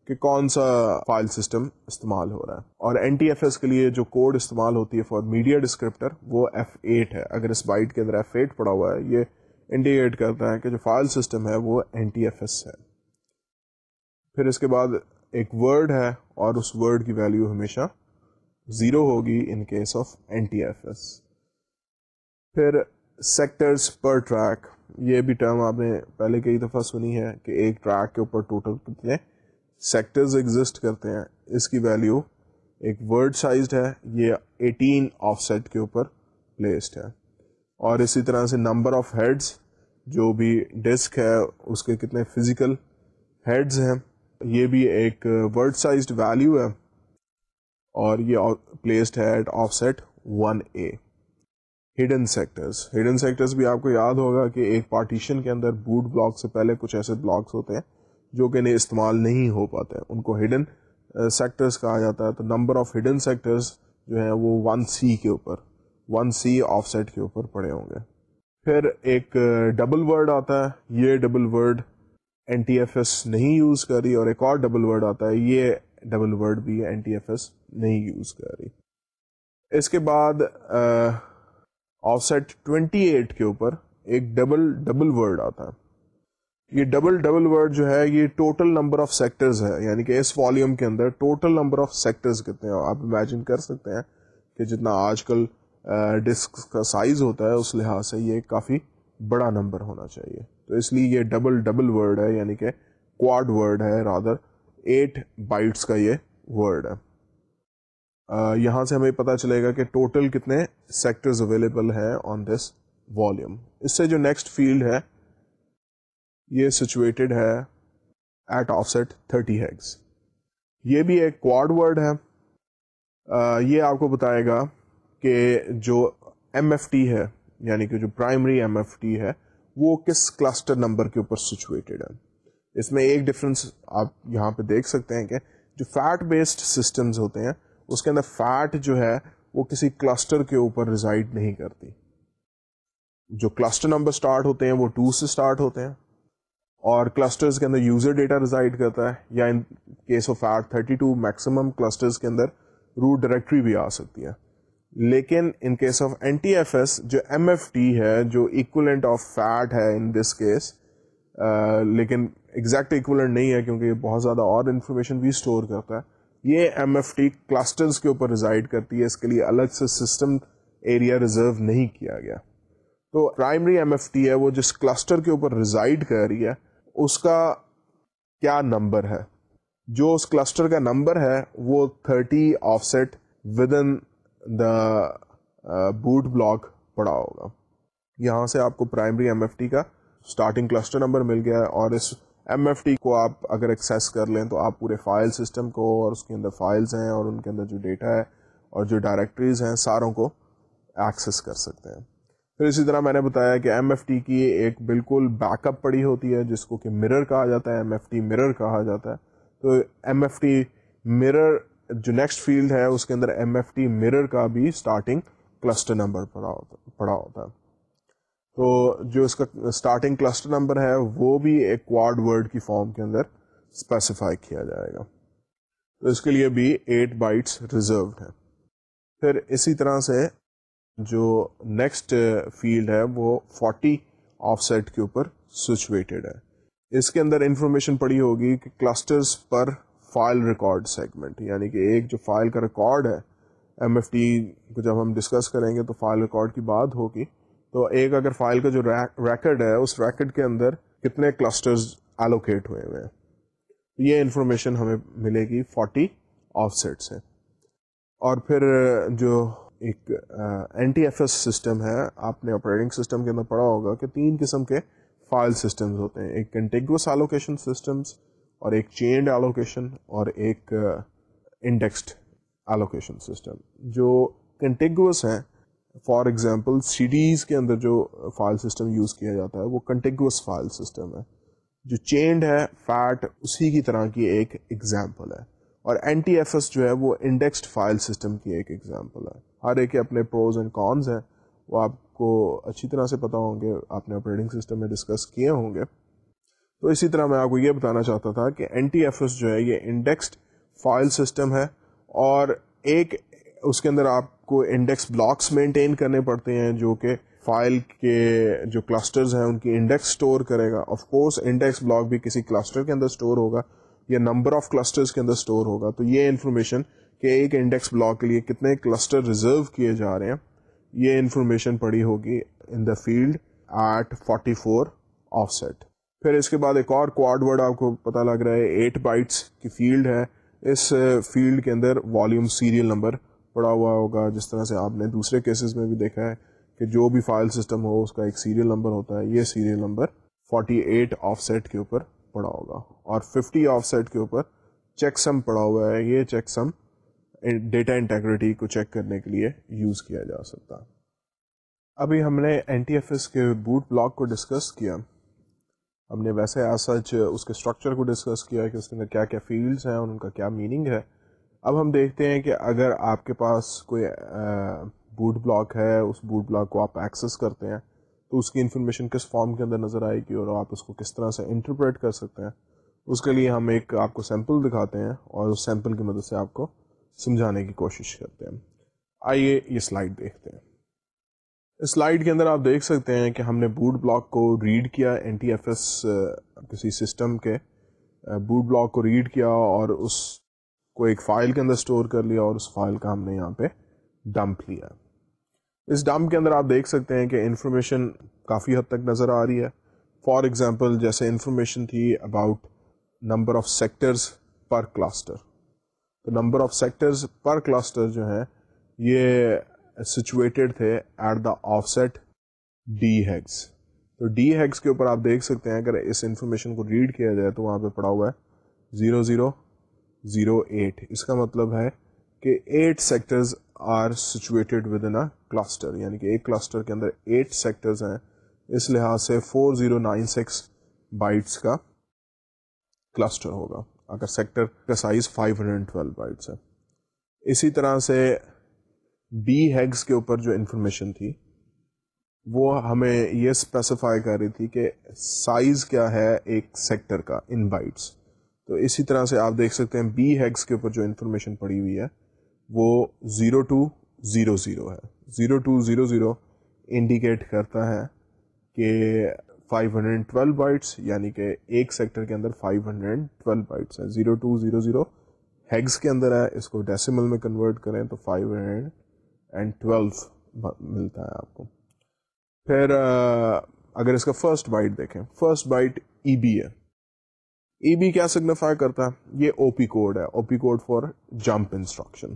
کہ کون سا فائل سسٹم استعمال ہو رہا ہے۔ اور این ٹی ایف ایس کے لیے جو کوڈ استعمال ہوتی ہے فار میڈیا ڈسکرپٹر وہ ایف ایٹ ہے۔ اگر اس بائٹ کے اندر ایف ایٹ پڑا ہوا ہے، یہ انڈیکیٹ کرتا ہے کہ جو فائل سسٹم ہے وہ این ٹی ایف ایس ہے۔ پھر اس کے بعد ایک ورڈ ہے اور اس ورڈ کی ویلیو ہمیشہ زیرو ہوگی in case of N T F S پھر سیکٹرز پر ٹریک یہ بھی ٹرم آپ نے پہلے کئی دفعہ سنی ہے کہ ایک ٹریک کے اوپر ٹوٹل کتنے سیکٹرز ایگزسٹ کرتے ہیں. اس کی ویلیو ایک ورڈ سائزڈ ہے، یہ ایٹین آف سیٹ کے اوپر پلیسڈ ہے. اور اسی طرح سے نمبر آف ہیڈز جو بھی ڈسک ہے، اس کے کتنے فزیکل ہیڈز ہیں. یہ بھی ایک ورڈ سائزڈ ویلیو ہے اور یہ پلیسڈ ہے at offset one A hidden sectors hidden sectors بھی آپ کو یاد ہوگا کہ ایک پارٹیشن کے اندر بوٹ بلاک سے پہلے کچھ ایسے بلاکس ہوتے ہیں جو کہ انہیں استعمال نہیں ہو پاتے. ان کو ہڈن سیکٹرز uh, کہا جاتا ہے. تو نمبر آف ہڈن سیکٹرز جو ہیں وہ ون سی کے اوپر ون سی آف سیٹ کے اوپر پڑے ہوں گے. پھر ایک uh, ڈبل ورڈ آتا ہے. یہ double word N T F S نہیں یوز کری اور ایک اور ڈبل ورڈ آتا ہے، یہ ڈبل ورڈ بھی این ٹی ایف ایس نہیں یوز کر رہی اس کے بعد آف سیٹ ٹوینٹی ایٹ کے اوپر ایک ڈبل ڈبل ورڈ آتا۔ ہے یہ ڈبل ڈبل ورڈ جو ہے، یہ ٹوٹل نمبر آف سیکٹرز ہے۔ یعنی کہ اس والیوم کے اندر ٹوٹل نمبر آف سیکٹرز کتنے ہیں۔ آپ امیجن کر سکتے ہیں کہ جتنا آج کل ڈسک کا سائز ہوتا ہے، اس لحاظ سے یہ کافی بڑا نمبر ہونا چاہیے۔ تو اس لیے یہ ڈبل ڈبل ورڈ ہے یعنی کہ کوڈ ورڈ ہے رادر ایٹ بائٹس کا یہ ورڈ ہے۔ یہاں سے ہمیں پتا چلے گا کہ ٹوٹل کتنے سیکٹرز اویلیبل ہیں آن دس والیوم اس سے جو نیکسٹ فیلڈ ہے، یہ سچویٹڈ ہے at offset thirty hex یہ بھی ایک کوڈ ورڈ ہے۔ یہ آپ کو بتائے گا کہ جو ایم ایف ٹی ہے یعنی کہ جو پرائمری ایم ایف ٹی ہے وہ کس کلسٹر نمبر کے اوپر سچویٹڈ ہے اس میں ایک ڈفرینس آپ یہاں پہ دیکھ سکتے ہیں کہ جو فیٹ بیسڈ سسٹمز ہوتے ہیں، اس کے اندر فیٹ جو ہے، وہ کسی کلسٹر کے اوپر ریزائڈ نہیں کرتی۔ جو کلسٹر نمبر سٹارٹ ہوتے ہیں، وہ ٹو سے سٹارٹ ہوتے ہیں۔ اور کلسٹرز کے اندر یوزر ڈیٹا ریزائڈ کرتا ہے، یا in case of eight thirty two maximum clusters کے اندر روٹ ڈائریکٹری بھی آ سکتی ہے۔ لیکن in case of N T F S جو ایم ایف ٹی ہے، جو اکولنٹ آف فیٹ ہے ان دس کیس لیکن ایگزیکٹ اکولنٹ نہیں ہے کیونکہ یہ بہت زیادہ اور انفارمیشن بھی اسٹور کرتا ہے۔ یہ ایم ایف ٹی کلسٹرز کے اوپر ریزائڈ کرتی ہے، اس کے لیے الگ سے سسٹم ایریا ریزرو نہیں کیا گیا۔ تو پرائمری ایم ایف ٹی ہے، وہ جس کلسٹر کے اوپر ریزائڈ کر رہی ہے، اس کا کیا نمبر ہے؟ جو اس کلسٹر کا نمبر ہے، وہ thirty offset within the boot block پڑا ہوگا۔ یہاں سے آپ کو پرائمری ایم ایف ٹی کا اسٹارٹنگ کلسٹر نمبر مل گیا ہے اور اس ایم ایف ٹی کو آپ اگر ایکسیس کر لیں تو آپ پورے فائل سسٹم کو اور اس کے اندر فائلز ہیں اور ان کے اندر جو ڈیٹا ہے اور جو ڈائریکٹریز ہیں ساروں کو ایکسیس کر سکتے ہیں۔ پھر اسی طرح میں نے بتایا کہ ایم ایف ٹی کی ایک بالکل بیک اپ پڑی ہوتی ہے جس کو کہ مرر کہا جاتا ہے ایم ایف ٹی مرر کہا جاتا ہے۔ تو ایم ایف ٹی مرر جو نیکسٹ فیلڈ ہے، اس کے اندر ایم ایف ٹی مرر کا بھی اسٹارٹنگ کلسٹر نمبر پڑا ہوتا پڑا ہوتا ہے۔ تو جو اس کا اسٹارٹنگ کلسٹر نمبر ہے، وہ بھی ایک کوارڈ ورڈ کی فارم کے اندر اسپیسیفائی کیا جائے گا۔ تو اس کے لیے بھی ایٹ بائٹس ریزروڈ ہے پھر اسی طرح سے جو نیکسٹ فیلڈ ہے، وہ فورٹی آف سیٹ کے اوپر سچویٹڈ ہے۔ اس کے اندر انفارمیشن پڑی ہوگی کہ clusters per file record segment یعنی کہ ایک جو فائل کا ریکارڈ ہے، ایم ایف ٹی کو جب ہم ڈسکس کریں گے تو فائل ریکارڈ کی بات ہوگی۔ تو ایک اگر فائل کا جو ریکڈ ہے، اس ریکڈ کے اندر کتنے کلسٹرز ایلوکیٹ ہوئے ہوئے ہیں۔ یہ انفارمیشن ہمیں ملے گی فورٹی آف سیٹ سے۔ اور پھر جو ایک N T F S system ہے، آپ نے آپریٹنگ سسٹم کے اندر پڑھا ہوگا کہ تین قسم کے فائل سسٹمز ہوتے ہیں۔ ایک کنٹیگوس ایلوکیشن سسٹمز اور ایک چینڈ ایلوکیشن اور ایک انڈیکسڈ ایلوکیشن سسٹم جو کنٹیگوس ہیں. فار ایگزامپل سی ڈیز کے اندر جو فائل سسٹم یوز کیا جاتا ہے وہ کنٹیگوس فائل سسٹم ہے. جو چینڈ ہے فیٹ اسی کی طرح کی ایک ایگزامپل ہے. اور این ٹی ایف ایس جو ہے وہ انڈیکسڈ فائل سسٹم کی ایک ایگزامپل ہے. ہر ایک کے اپنے پروز اینڈ کانز ہیں. وہ آپ کو اچھی طرح سے پتا ہوں گے، آپ نے آپریٹنگ سسٹم میں ڈسکس کیے ہوں گے. تو اسی طرح میں آپ کو یہ بتانا چاہتا تھا کہ این ٹی ایف ایس جو ہے یہ انڈیکسڈ فائل سسٹم ہے اور ایک اس کے اندر آپ کو انڈیکس بلاکس مینٹین کرنے پڑتے ہیں جو کہ فائل کے جو کلسٹرز ہیں ان کی انڈیکس اسٹور کرے گا. آف کورس انڈیکس بلاک بھی کسی کلسٹر کے اندر اسٹور ہوگا یا نمبر آف کلسٹرز کے اندر اسٹور ہوگا. تو یہ انفارمیشن کہ ایک انڈیکس بلاک کے لیے کتنے کلسٹر ریزرو کیے جا رہے ہیں، یہ انفارمیشن پڑی ہوگی in the field at forty four offset پھر اس کے بعد ایک اور کوڈ ورڈ آپ کو پتا لگ رہا ہے ایٹ بائٹس کی فیلڈ ہے۔ اس uh, فیلڈ کے اندر والیوم سیریل نمبر پڑا ہوا ہوگا۔ جس طرح سے آپ نے دوسرے کیسز میں بھی دیکھا ہے کہ جو بھی فائل سسٹم ہو، اس کا ایک سیریل نمبر ہوتا ہے۔ یہ سیریل نمبر 48 آف سیٹ کے اوپر پڑا ہوگا۔ اور 50 آف سیٹ کے اوپر چیک سم پڑا ہوا ہے۔ یہ چیک سم ڈیٹا انٹیگریٹی کو چیک کرنے کے لیے یوز کیا جا سکتا۔ ابھی ہم نے این ٹی ایف ایس کے بوٹ بلاک کو ڈسکس کیا۔ ہم نے ویسے ایز سچ اس کے اسٹرکچر کو ڈسکس کیا کہ اس کے اندر کیا کیا فیلڈس ہیں اور ان کا کیا میننگ ہے۔ اب ہم دیکھتے ہیں کہ اگر آپ کے پاس کوئی بوٹ بلاک ہے، اس بوٹ بلاک کو آپ ایکسیس کرتے ہیں، تو اس کی انفارمیشن کس فارم کے اندر نظر آئے گی اور آپ اس کو کس طرح سے انٹرپریٹ کر سکتے ہیں۔ اس کے لیے ہم ایک آپ کو سیمپل دکھاتے ہیں اور اس سیمپل کی مدد سے آپ کو سمجھانے کی کوشش کرتے ہیں۔ آئیے یہ سلائڈ دیکھتے ہیں۔ اس سلائڈ کے اندر آپ دیکھ سکتے ہیں کہ ہم نے بوٹ بلاک کو ریڈ کیا این ٹی ایف ایس کسی سسٹم کے بوٹ بلاک کو ریڈ کیا اور اس کو ایک فائل کے اندر اسٹور کر لیا اور اس فائل کا ہم نے یہاں پہ ڈمپ لیا۔ اس ڈمپ کے اندر آپ دیکھ سکتے ہیں کہ انفارمیشن کافی حد تک نظر آ رہی ہے۔ فار ایگزامپل، جیسے انفارمیشن تھی about number of sectors per cluster. تو number of sectors per cluster جو ہیں، یہ سچویٹڈ تھے at the offset D hex تو ڈی ہیگس کے اوپر آپ دیکھ سکتے ہیں اگر اس انفارمیشن کو ریڈ کیا جائے تو وہاں پہ پڑا ہوا ہے زیرو زیرو زیرو ایٹ اس کا مطلب ہے کہ eight sectors are situated within cluster یعنی کہ ایک کلسٹر کے اندر ایٹ سیکٹرز ہیں. اس لحاظ سے four zero nine six bytes کا کلسٹر ہوگا. اگر سیکٹر کا size five hundred twelve bytes ہے. اسی طرح سے بی ہیگس کے اوپر جو انفارمیشن تھی، وہ ہمیں یہ اسپیسیفائی کر رہی تھی کہ سائز کیا ہے ایک سیکٹر کا ان بائٹس تو اسی طرح سے آپ دیکھ سکتے ہیں، بی ہیگس کے اوپر جو انفارمیشن پڑی ہوئی ہے، وہ زیرو ٹو زیرو زیرو ہے۔ Zero two zero zero indicate کرتا ہے کہ 512 بائٹس یعنی کہ ایک سیکٹر کے اندر 512 بائٹس ہے zero two zero zero hex کے اندر ہے، اس کو ڈیسیمل میں کنورٹ کریں تو 512 ملتا ہے آپ کو۔ پھر اگر اس کا فرسٹ بائٹ دیکھیں فرسٹ بائٹ ای بی ہے۔ ای بی کیا سگنیفائی کرتا ہے؟ یہ او پی کوڈ ہے۔ O P code for jump instruction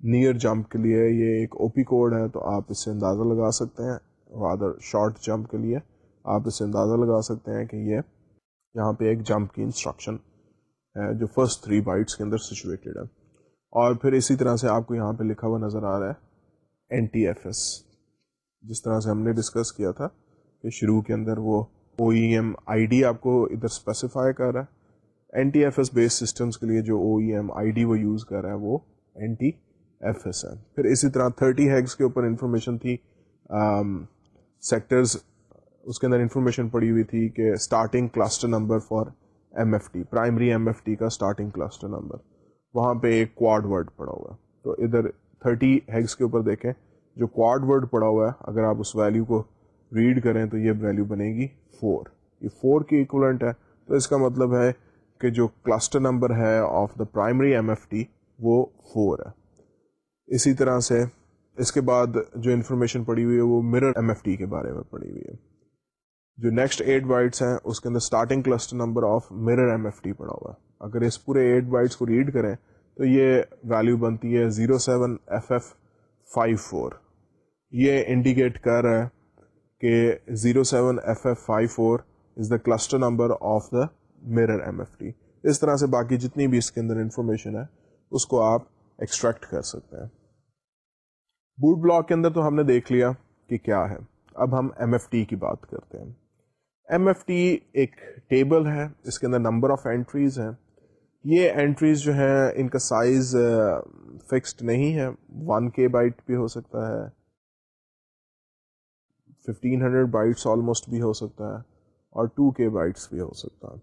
near jump کے لیے یہ ایک او پی کوڈ ہے، تو آپ اس سے اندازہ لگا سکتے ہیں رادر شارٹ جمپ کے لیے آپ اس سے اندازہ لگا سکتے ہیں کہ یہ یہاں پہ ایک جمپ کی انسٹرکشن ہے، جو فرسٹ تھری بائٹس کے اندر سچویٹڈ ہے۔ اور پھر اسی طرح سے آپ کو یہاں پہ لکھا ہوا نظر آ رہا ہے این ٹی ایف ایس جس طرح سے ہم نے ڈسکس کیا تھا کہ شروع کے اندر وہ او ای ایم آئی ڈی آپ کو ادھر اسپیسیفائی کر رہا ہے۔ N T F S base systems کے لیے جو O E M I D وہ یوز کر رہا ہے وہ این ٹی ایف ایس ہے۔ پھر اسی طرح تھرٹی ہیگس کے اوپر انفارمیشن تھی سیکٹرز اس کے اندر انفارمیشن پڑی ہوئی تھی کہ starting cluster number for M F T primary M F T کا اسٹارٹنگ کلسٹر نمبر وہاں پہ ایک کوڈ ورڈ پڑا ہوا ہے۔ تو ادھر تھرٹی ہیگس کے اوپر دیکھیں، جو کوڈ ورڈ پڑا ہوا ہے، اگر آپ اس ویلیو کو ریڈ کریں تو یہ ویلیو بنے گی فور یہ فور کی ایکولنٹ ہے۔ تو اس کا مطلب ہے کہ جو کلسٹر نمبر ہے of the primary M F T وہ فور ہے۔ اسی طرح سے اس کے بعد جو انفارمیشن پڑی ہوئی ہے، وہ مرر ایم ایف ٹی کے بارے میں پڑی ہوئی ہے۔ جو نیکسٹ ایٹ بائٹس ہیں، اس کے اندر starting cluster number of mirror M F T پڑا ہوا ہے۔ اگر اس پورے ایٹ بائٹس کو ریڈ کریں، تو یہ ویلیو بنتی ہے zero seven F F five four یہ انڈیکیٹ کر رہا ہے کہ zero seven F F five four is the cluster number of the mirror M F T اس طرح سے باقی جتنی بھی اس کے اندر انفارمیشن ہے، اس کو آپ ایکسٹریکٹ کر سکتے ہیں۔ بوٹ بلاک کے اندر تو ہم نے دیکھ لیا کہ کیا ہے۔ اب ہم ایم ایف ٹی کی بات کرتے ہیں۔ ایم ایف ٹی ایک ٹیبل ہے، اس کے اندر نمبر آف اینٹریز ہیں۔ یہ اینٹریز جو ہیں، ان کا سائز فکسڈ نہیں ہے۔ ون کے بائٹ بھی ہو سکتا ہے۔ ففٹین ہنڈریڈ بائٹس آلموسٹ بھی ہو سکتا ہے۔ اور ٹو کے بائٹس بھی ہو سکتا ہے۔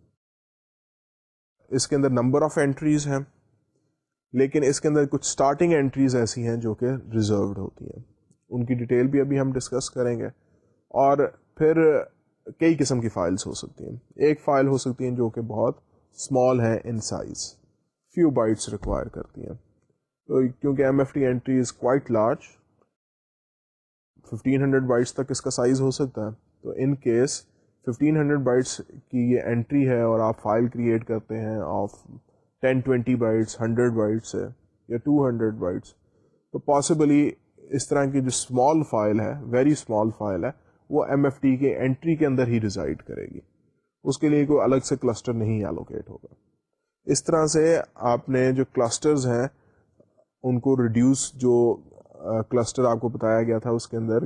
اس کے اندر نمبر آف اینٹریز ہیں۔ لیکن اس کے اندر کچھ اسٹارٹنگ اینٹریز ایسی ہیں جو کہ ریزروڈ ہوتی ہیں۔ ان کی ڈیٹیل بھی ابھی ہم ڈسکس کریں گے۔ اور پھر کئی قسم کی فائلس ہو سکتی ہیں۔ ایک فائل ہو سکتی ہیں جو کہ بہت اسمال ہیں in size few bytes require کرتی ہیں۔ تو کیونکہ M F T entry is quite large fifteen hundred bytes تک اس کا سائز ہو سکتا ہے۔ تو in case fifteen hundred bytes کی یہ انٹری ہے اور آپ فائل کریٹ کرتے ہیں of ten twenty bytes hundred bytes ہے یا ٹو ہنڈریڈ بائٹس تو پاسبلی اس طرح کی جو اسمال فائل ہے ویری اسمال فائل ہے وہ ایم ایف ٹی کے انٹری کے اندر ہی ریزائڈ کرے گی۔ اس کے لیے کوئی الگ سے کلسٹر نہیں ایلوکیٹ ہوگا۔ اس طرح سے آپ نے جو کلسٹرز ہیں، ان کو ریڈیوس جو کلسٹر آپ کو بتایا گیا تھا اس کے اندر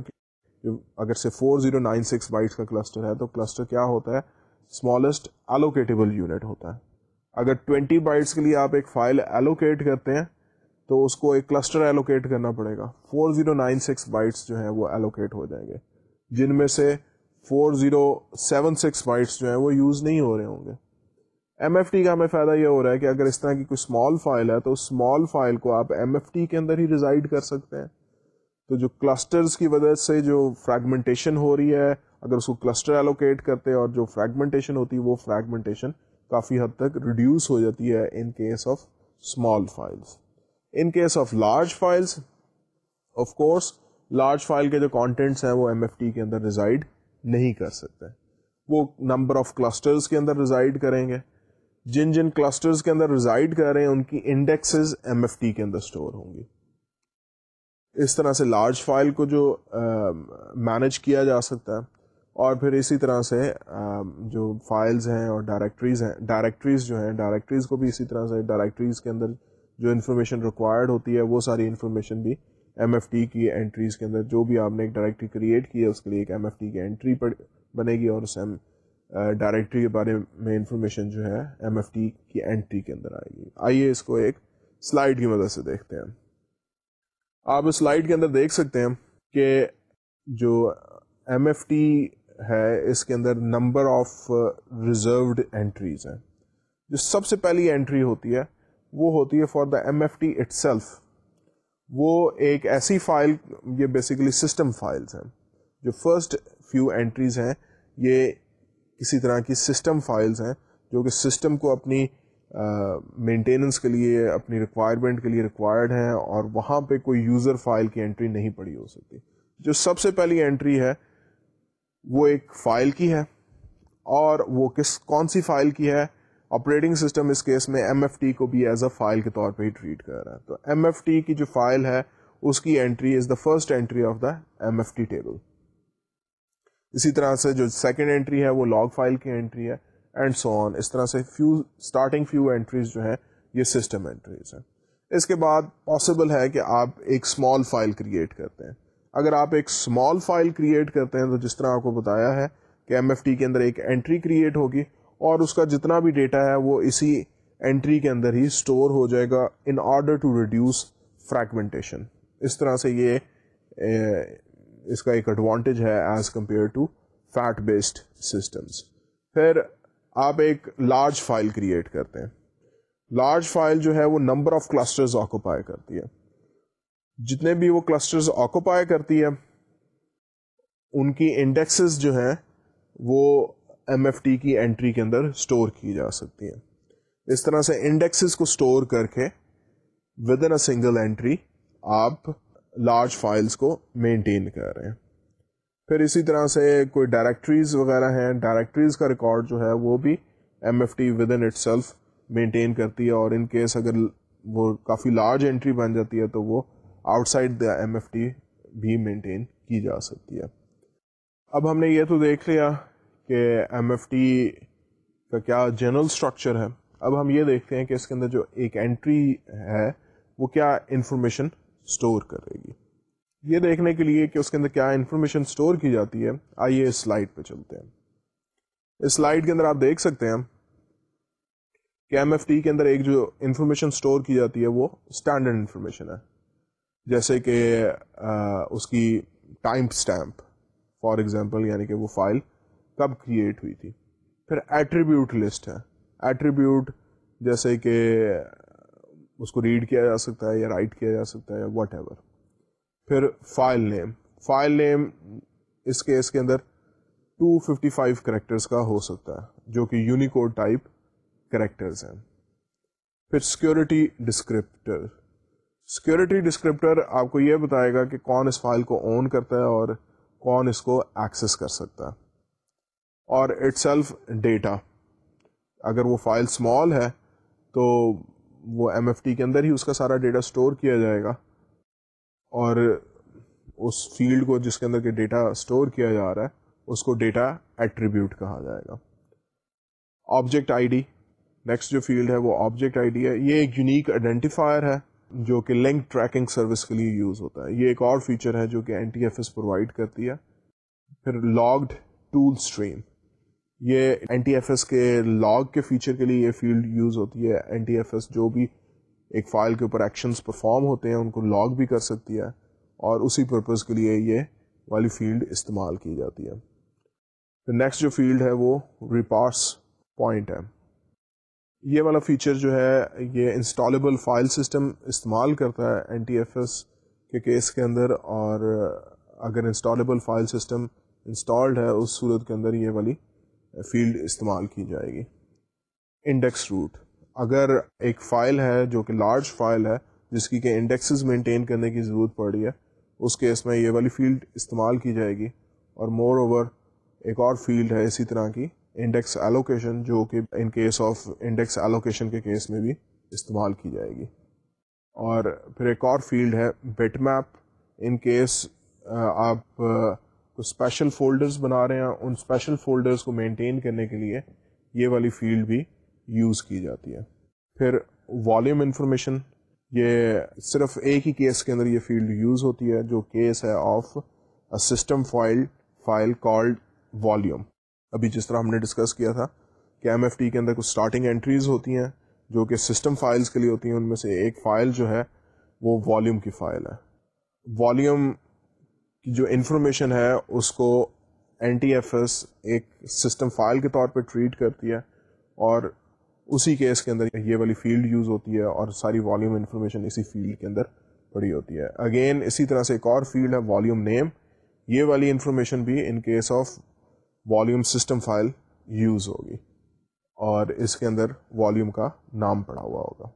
اگر سے four zero nine six bytes کا کلسٹر ہے تو کلسٹر کیا ہوتا ہے؟ اسمالسٹ ایلوکیٹیبل یونٹ ہوتا ہے۔ اگر ٹوینٹی بائٹس کے لیے آپ ایک فائل ایلوکیٹ کرتے ہیں، تو اس کو ایک کلسٹر ایلوکیٹ کرنا پڑے گا۔ Four zero nine six bytes جو ہیں وہ ایلوکیٹ ہو جائیں گے۔ جن میں سے four zero seven six bytes جو ہیں وہ یوز نہیں ہو رہے ہوں گے۔ ایم ایف ٹی کا ہمیں فائدہ یہ ہو رہا ہے کہ اگر اس طرح کی کوئی اسمال فائل ہے تو اسمال فائل کو آپ ایم ایف ٹی کے اندر ہی ریزائڈ کر سکتے ہیں۔ تو جو کلسٹرز کی وجہ سے جو فریگمنٹیشن ہو رہی ہے، اگر اس کو کلسٹر ایلوکیٹ کرتے ہیں اور جو فریگمنٹیشن ہوتی ہے، وہ فریگمنٹیشن کافی حد تک ریڈیوس ہو جاتی ہے in case of small files in case of large files of course large file کے جو کانٹینٹس ہیں وہ ایم ایف ٹی کے اندر ریزائڈ نہیں کر سکتے۔ وہ نمبر آف کلسٹرز کے اندر ریزائڈ کریں گے۔ جن جن کلسٹرز کے اندر ریزائڈ کر رہے ہیں، ان کی انڈیکسز ایم ایف ٹی کے اندر اسٹور ہوں گی۔ اس طرح سے لارج فائل کو جو مینج کیا جا سکتا ہے۔ اور پھر اسی طرح سے جو فائلز ہیں اور ڈائریکٹریز ہیں ڈائریکٹریز جو ہیں ڈائریکٹریز کو بھی اسی طرح سے ڈائریکٹریز کے اندر جو انفارمیشن ریکوائرڈ ہوتی ہے، وہ ساری انفارمیشن بھی ایم ایف ٹی کی انٹریز کے اندر جو بھی آپ نے ایک ڈائریکٹری کریٹ کی ہے، اس کے لیے ایک ایم ایف ٹی کی انٹری بنے گی اور اس ایم ڈائریکٹری کے بارے میں انفارمیشن جو ہے ایم ایف ٹی کی اینٹری کے اندر آئے گی۔ آئیے اس کو ایک سلائڈ کی مدد سے دیکھتے ہیں۔ آپ اس سلائڈ کے اندر دیکھ سکتے ہیں کہ جو ایم ایف ٹی ہے، اس کے اندر نمبر آف ریزروڈ اینٹریز ہیں۔ جو سب سے پہلی اینٹری ہوتی ہے، وہ ہوتی ہے for the M F T itself وہ ایک ایسی فائل، یہ بیسیکلی سسٹم فائلس ہیں۔ جو فرسٹ فیو اینٹریز ہیں، یہ کسی طرح کی سسٹم فائلز ہیں، جو کہ سسٹم کو اپنی مینٹیننس کے لیے، اپنی ریکوائرمنٹ کے لیے ریکوائرڈ ہیں، اور وہاں پہ کوئی یوزر فائل کی انٹری نہیں پڑی ہو سکتی۔ جو سب سے پہلی انٹری ہے، وہ ایک فائل کی ہے، اور وہ کس، کون سی فائل کی ہے؟ آپریٹنگ سسٹم اس کیس میں ایم ایف ٹی کو بھی ایز اے فائل کے طور پہ ہی ٹریٹ کر رہا ہے۔ تو ایم ایف ٹی کی جو فائل ہے، اس کی entry is the first entry of the M F T table اسی طرح سے جو سیکنڈ انٹری ہے، وہ لاگ فائل کی انٹری ہے اینڈ سو آن اس طرح سے فیو اسٹارٹنگ فیو انٹریز جو ہیں، یہ سسٹم انٹریز ہیں۔ اس کے بعد پاسبل ہے کہ آپ ایک اسمال فائل کریٹ کرتے ہیں۔ اگر آپ ایک اسمال فائل کریٹ کرتے ہیں، تو جس طرح آپ کو بتایا ہے کہ ایم ایف ٹی کے اندر ایک انٹری کریٹ ہوگی اور اس کا جتنا بھی ڈیٹا ہے وہ اسی انٹری کے اندر ہی اسٹور ہو جائے گا in order to reduce fragmentation اس طرح سے یہ اس کا ایک ایڈوانٹیج ہے as compare to FAT based systems پھر آپ ایک لارج فائل کریٹ کرتے ہیں. لارج فائل جو ہے وہ نمبر آف کلسٹرز آکوپائی کرتی ہے. جتنے بھی وہ کلسٹرز آکوپائی کرتی ہے، ان کی انڈیکسز جو ہیں وہ ایم ایف ٹی کی انٹری کے اندر اسٹور کی جا سکتی ہیں۔ اس طرح سے انڈیکسز کو اسٹور کر کے within a single entry آپ لارج فائلس کو مینٹین کر رہے ہیں۔ پھر اسی طرح سے کوئی ڈائریکٹریز وغیرہ ہیں۔ ڈائریکٹریز کا ریکارڈ جو ہے وہ بھی M F T within itself maintain کرتی ہے اور ان کیس اگر وہ کافی لارج انٹری بن جاتی ہے تو وہ outside the M F T بھی مینٹین کی جا سکتی ہے۔ اب ہم نے یہ تو دیکھ لیا کہ ایم ایف ٹی کا کیا جنرل اسٹرکچر ہے۔ اب ہم یہ دیکھتے ہیں کہ اس کے اندر جو ایک انٹری ہے، وہ کیا انفارمیشن اسٹور کرے گی۔ یہ دیکھنے کے لیے کہ اس کے اندر کیا انفارمیشن اسٹور کی جاتی ہے۔ آئیے اس سلائڈ پہ چلتے ہیں۔ اس سلائڈ کے اندر آپ دیکھ سکتے ہیں کہ ایم ایف ٹی کے اندر ایک جو انفارمیشن اسٹور کی جاتی ہے، وہ اسٹینڈرڈ انفارمیشن ہے۔ جیسے کہ اس کی ٹائم اسٹیمپ فار ایگزامپل یعنی کہ وہ فائل کب کریٹ ہوئی تھی۔ پھر ایٹریبیوٹ لسٹ ہے۔ ایٹریبیوٹ جیسے کہ اس کو ریڈ کیا جا سکتا ہے یا رائٹ کیا جا سکتا ہے یا واٹ ایور پھر فائل نیم فائل نیم اس کیس کے اندر 255 کریکٹرز کا ہو سکتا ہے، جو کہ یونیکوڈ ٹائپ کریکٹرز ہیں۔ پھر سیکورٹی ڈسکرپٹر سیکورٹی ڈسکرپٹر آپ کو یہ بتائے گا کہ کون اس فائل کو اون کرتا ہے اور کون اس کو ایکسس کر سکتا ہے۔ اور اٹ سیلف ڈیٹا اگر وہ فائل اسمال ہے، تو وہ ایم ایف ٹی کے اندر ہی اس کا سارا ڈیٹا اسٹور کیا جائے گا۔ اور اس فیلڈ کو جس کے اندر کے ڈیٹا اسٹور کیا جا رہا ہے، اس کو ڈیٹا ایٹریبیوٹ کہا جائے گا۔ آبجیکٹ آئی ڈی نیکسٹ جو فیلڈ ہے، وہ آبجیکٹ آئی ڈی ہے۔ یہ ایک یونیک آئیڈینٹیفائر ہے، جو کہ لنک ٹریکنگ سروس کے لیے یوز ہوتا ہے۔ یہ ایک اور فیچر ہے، جو کہ N T F S provide کرتی ہے۔ پھر لاگڈ ٹول اسٹریم یہ این ٹی ایف ایس کے لاگ کے فیچر کے لیے یہ فیلڈ یوز ہوتی ہے. این ٹی ایف ایس جو بھی ایک فائل کے اوپر ایکشنز پرفارم ہوتے ہیں، ان کو لاگ بھی کر سکتی ہے اور اسی پرپز کے لیے یہ والی فیلڈ استعمال کی جاتی ہے۔ نیکسٹ جو فیلڈ ہے وہ ریپارس پوائنٹ ہے۔ یہ والا فیچر جو ہے، یہ انسٹالیبل فائل سسٹم استعمال کرتا ہے این ٹی ایف ایس کے کیس کے اندر اور اگر انسٹالیبل فائل سسٹم انسٹالڈ ہے اس صورت کے اندر یہ والی فیلڈ استعمال کی جائے گی۔ انڈیکس روٹ اگر ایک فائل ہے جو کہ لارج فائل ہے، جس کی کہ انڈیکسز مینٹین کرنے کی ضرورت پڑ رہی ہے، اس کیس میں یہ والی فیلڈ استعمال کی جائے گی۔ اور مور اوور ایک اور فیلڈ ہے اسی طرح کی انڈیکس ایلوکیشن جو کہ in case of index allocation کے کیس میں بھی استعمال کی جائے گی۔ اور پھر ایک اور فیلڈ ہے بیٹ میپ ان کیس آپ کچھ اسپیشل فولڈرز بنا رہے ہیں، ان اسپیشل فولڈرز کو مینٹین کرنے کے لیے یہ والی فیلڈ بھی یوز کی جاتی ہے۔ پھر والیوم انفارمیشن یہ صرف ایک ہی کیس کے اندر یہ فیلڈ یوز ہوتی ہے، جو کیس ہے of system file file called volume ابھی جس طرح ہم نے ڈسکس کیا تھا کہ ایم ایف ٹی کے اندر کچھ اسٹارٹنگ انٹریز ہوتی ہیں، جو کہ سسٹم فائلس کے لیے ہوتی ہیں، ان میں سے ایک فائل جو ہے وہ والیوم کی فائل ہے۔ والیوم جو انفارمیشن ہے، اس کو این ٹی ایف ایس ایک سسٹم فائل کے طور پہ ٹریٹ کرتی ہے اور اسی کیس کے اندر یہ والی فیلڈ یوز ہوتی ہے اور ساری والیوم انفارمیشن اسی فیلڈ کے اندر پڑی ہوتی ہے۔ اگین اسی طرح سے ایک اور فیلڈ ہے والیوم نیم یہ والی انفارمیشن بھی in case of volume system file use ہوگی اور اس کے اندر والیوم کا نام پڑا ہوا ہوگا۔